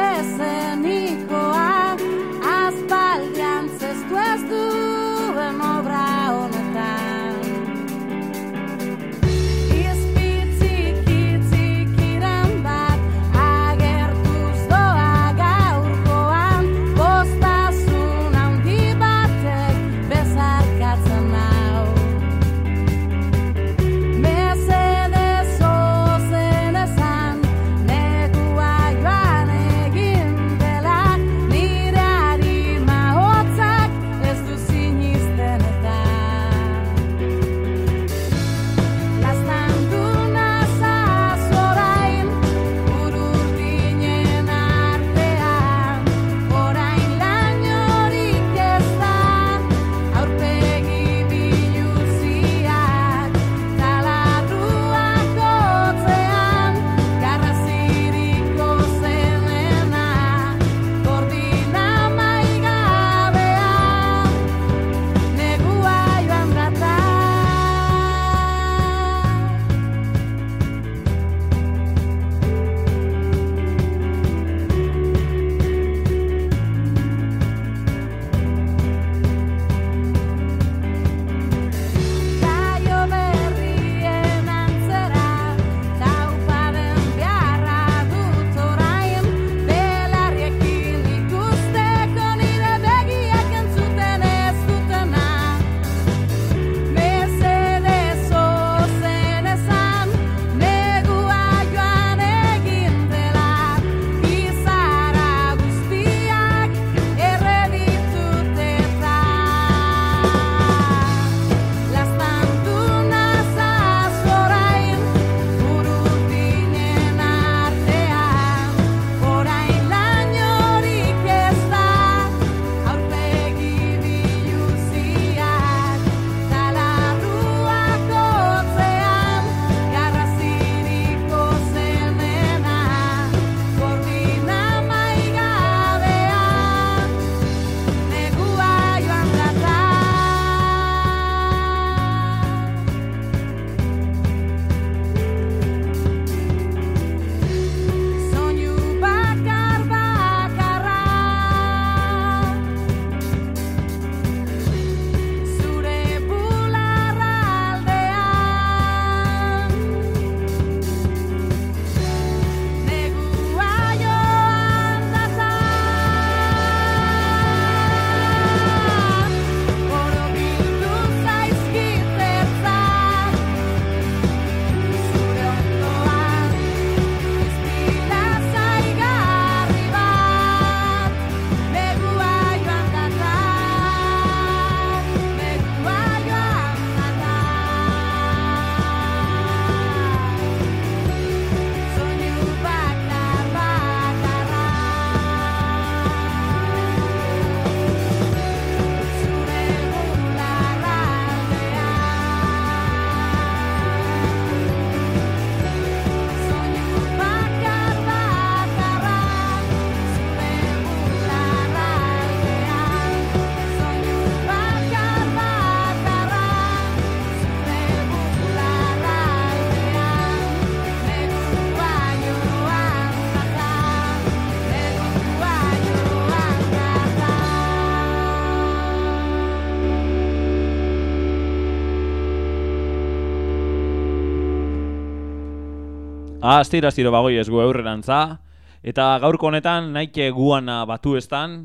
Astiro, astiro bagoi ez gu eurrerantza. Eta gaurko honetan, naike guana batu estan,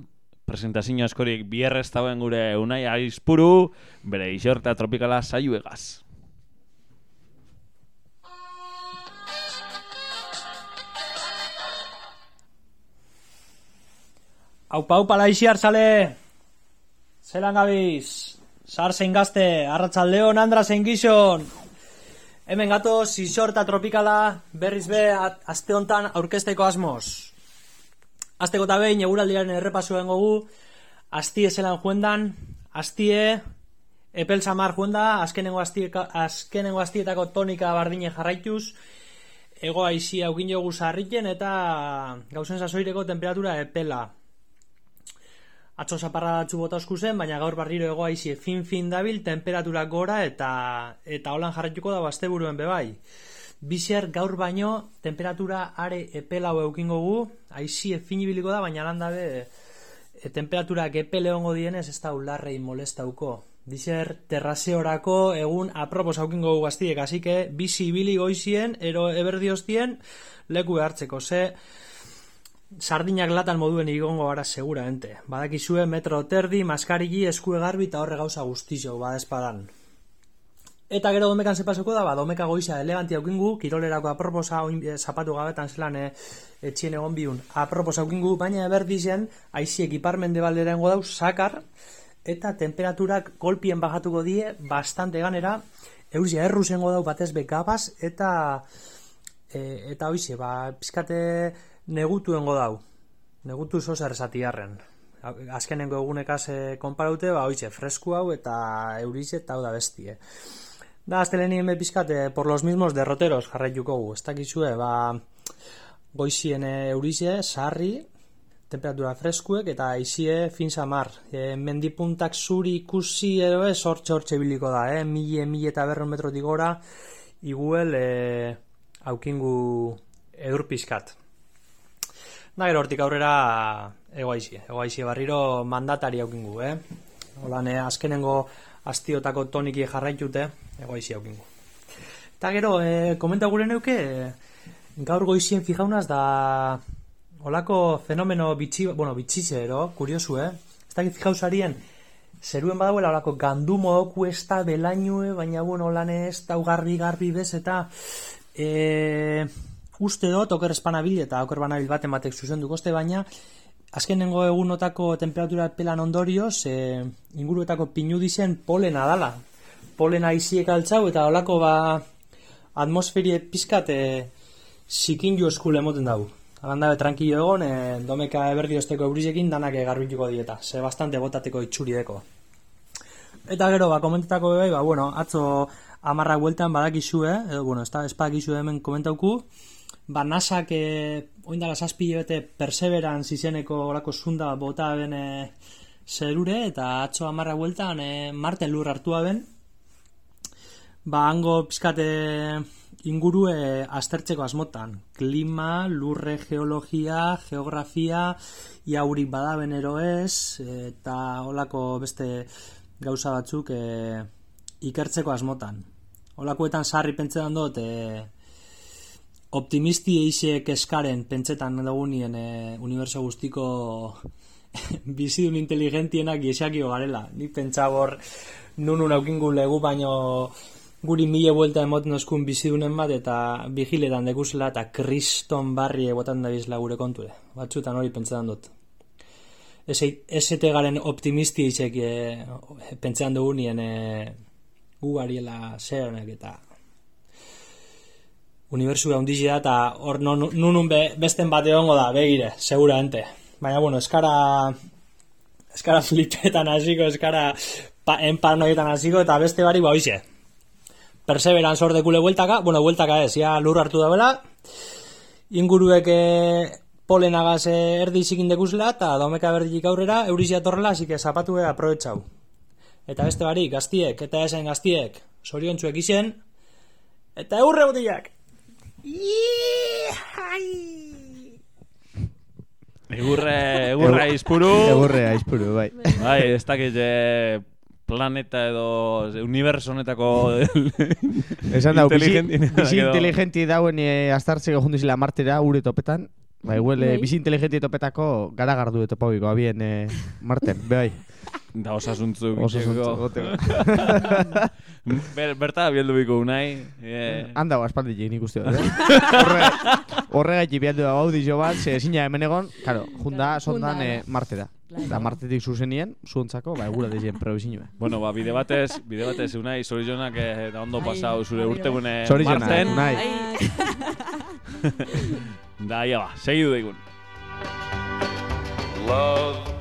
presentazio askorik bierrez dauen gure unai aizpuru, bere isorta tropikala saioegaz. Aupa, aupa, laixi hartzale! Zelan gabiz? Sar zein gazte, arratzaldeon, andra zein gizon! Hemen gato, zisorta tropikala berriz be aste hontan aurkezteko asmoz. Azteko eta behin, eguraldiaren errepasuen gogu, astie zelan juendan, astie, epel samar juenda, azkenengo, astieka, azkenengo astietako tonika bardine jarraituz, ego aizi aukin jogu sarriken eta gauzen sasoireko temperatura epela. Atzo zaparra batzu bota zen, baina gaur barriro ego aizi fin-fin dabil, temperatura gora eta eta holan jarraituko da asteburuen bebai. Bizer gaur baino temperatura are epelau eukingo gu, aizi fin ibiliko da, baina landabe e, temperaturak epele hongo dienez ez da ularrei molestauko. Bizer terraseorako egun apropos aukingo gu gaztiek, así que bizi ibili goizien, ero eberdioztien, leku hartzeko, ze sardinak latan moduen igongo gara seguramente. Badakizue metro terdi, maskarigi, eskue garbi eta horre gauza guztizio, badespadan. Eta gero domekan zepasoko da, ba, domeka goiza eleganti aukingu, kirolerako aproposa oin, e, zapatu gabetan zelan e, etxien egon biun. Aproposa aukingu, baina eberdizen, aiziek iparmende baldera dau, sakar, eta temperaturak golpien bajatuko die, bastante ganera, eusia erruzengo dau batez bekabaz, eta e, eta hoize, ba, pizkate negutuengo dau. Negutu zo zer esatiarren. Azkenengo egunekaz konparaute, ba, hoize, fresku hau eta eurize eta hau da bestie. Da, aztelenien be pizkat, e, por los mismos derroteros jarraituko gu. Ez dakizue, ba, goizien eurize, sarri, temperatura freskuek eta izie fin samar. E, mendipuntak zuri ikusi edo ez hortxe hortxe biliko da, eh? Mille, mille eta berron metrotik gora, iguel e, aukingu edur pizkat. Da, gero hortik aurrera egoaizie. Egoaizie barriro mandatari aukingu, eh? Holan, eh, azkenengo astiotako toniki jarraitute, egoaizie aukingu. Eta gero, eh, komenta gure neuke, eh, gaur goizien fijaunaz da olako fenomeno bitxi, bueno, bitxize, ero, kuriosu, eh? Ez dakit fijausarien, zeruen badauela olako gandu modoku ez da belainue, baina bueno, lan ez da garbi garbi bez, eta e, uste dut, oker espanabil eta oker banabil baten batek zuzendu koste, baina azkenengo egunotako temperatura pelan ondorioz, e, inguruetako pinu dizen polena dala. Polena iziek altzau eta olako ba atmosferie pizkat e, zikin jo eskule emoten dugu. Alanda be tranquilo egon, e, domeka eberdiozteko eurizekin danak garbituko dieta, ze bastante botateko itxuri deko. Eta gero, ba, komentetako bai, ba, bueno, atzo amarrak bueltan badakizue, edo, bueno, ez da, espadakizu hemen komentauku, ba, nasak e, oindala zazpi bete perseverance izeneko olako zunda bota bene zerure, eta atzo amarrak bueltan e, marten lur hartua ben, ba, hango pizkate inguru e, aztertzeko asmotan. Klima, lurre, geologia, geografia, iaurik badaben ero ez, eta olako beste gauza batzuk e, ikertzeko asmotan. Olakoetan sarri pentsetan dut, e, optimisti eixe eskaren pentsetan dugunien e, uniberso guztiko bizidun inteligentienak giesakio garela. Ni pentsabor nunun aukingun legu baino guri mile buelta emoten oskun bizidunen bat eta vigiletan dekuzela eta kriston barri ebotan da bizla gure konture. Batzutan hori pentsetan dut. Esete garen optimisti izek e, pentsetan dugunien e, gu gariela zerenek eta unibertsua hundizi da eta hor non- nunun be, besten bate hongo da, begire, seguramente. Baina, bueno, eskara eskara flipetan hasiko, eskara pa, en paranoietan hasiko eta beste bari ba hoize. Perseveran sordekule bueltaka, bueno, bueltaka ez, ja lur hartu dabela, inguruek e, polenagaz e, erdi zikin dekuzela, eta daumeka berdik aurrera, eurizia torrela, que zapatu e, aprobetxau. Eta beste bari, gaztiek, eta esen gaztiek, soriontzuek izen, eta eurre botilak! Egurre, egurre aizpuru. Egurre aizpuru, bai. Bai, ez dakit, eh, planeta edo universo honetako Esan dau, bizi, bizi inteligenti dauen e, astartzeko jundizila martera, ure topetan. Ba, igual, e, Bai. bizi inteligenti topetako garagardu eta pabiko, abien e, marten, bai. Da osasuntzu goteko. Ber, berta bieldu biko unai. Eh, Handa, aspaldi nik uste dut, eh? Horre, horregaitik bialdu da audizio bat, ze ezina hemen egon, karo, junda sondan Junda, e, martera. Da martetik zuzenien, zuontzako, ba, egura dezien probizinue. Bueno, ba, bide batez, bide batez, unai, zorizionak eh, da ondo pasau zure urtegune Zorizionak, marten. Unai. da, ia ba, segidu daigun. Love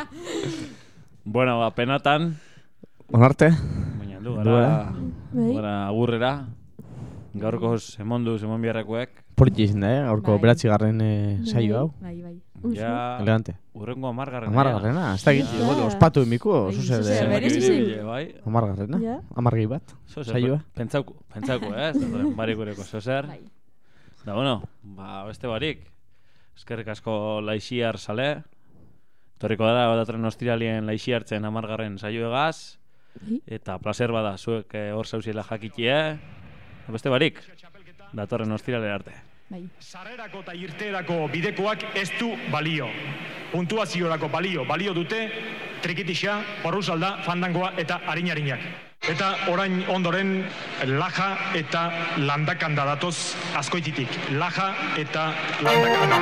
bueno, ba, penatan. Onarte. Baina du, gara, gara. Bai. gara agurrera. Gaurkoz emondu zemon biharrekoek. Politxe izan da, eh? Gaurko Bai. beratxigarren eh, saio hau. Bai, bai. Ja, Elegante. urrengo amargarrena. Amargarrena, ez da gitzi, Ja. bueno, ospatu emiko, Bai, zuzer zuzer, bai. Amargarrena, amargi bat, saioa. Pentsauko, pentsauko, eh? Zaten, barik gureko zozer. Bai. Da, bueno, ba, beste barik. Eskerrik asko laixiar sale. Torriko dara, datorren ostiralien laixiartzen amargarren saio egaz. Eta placer bada, zuek eh, hor zauziela jakitie. Beste barik, datorren ostirale arte. Bai. Sarrerako eta irteerako bidekoak ez du balio. Puntuaziorako balio, balio dute trikitixa, porrusalda, fandangoa eta harinarinak. Eta orain ondoren laja eta landakanda datoz askoititik. Laja eta landakanda.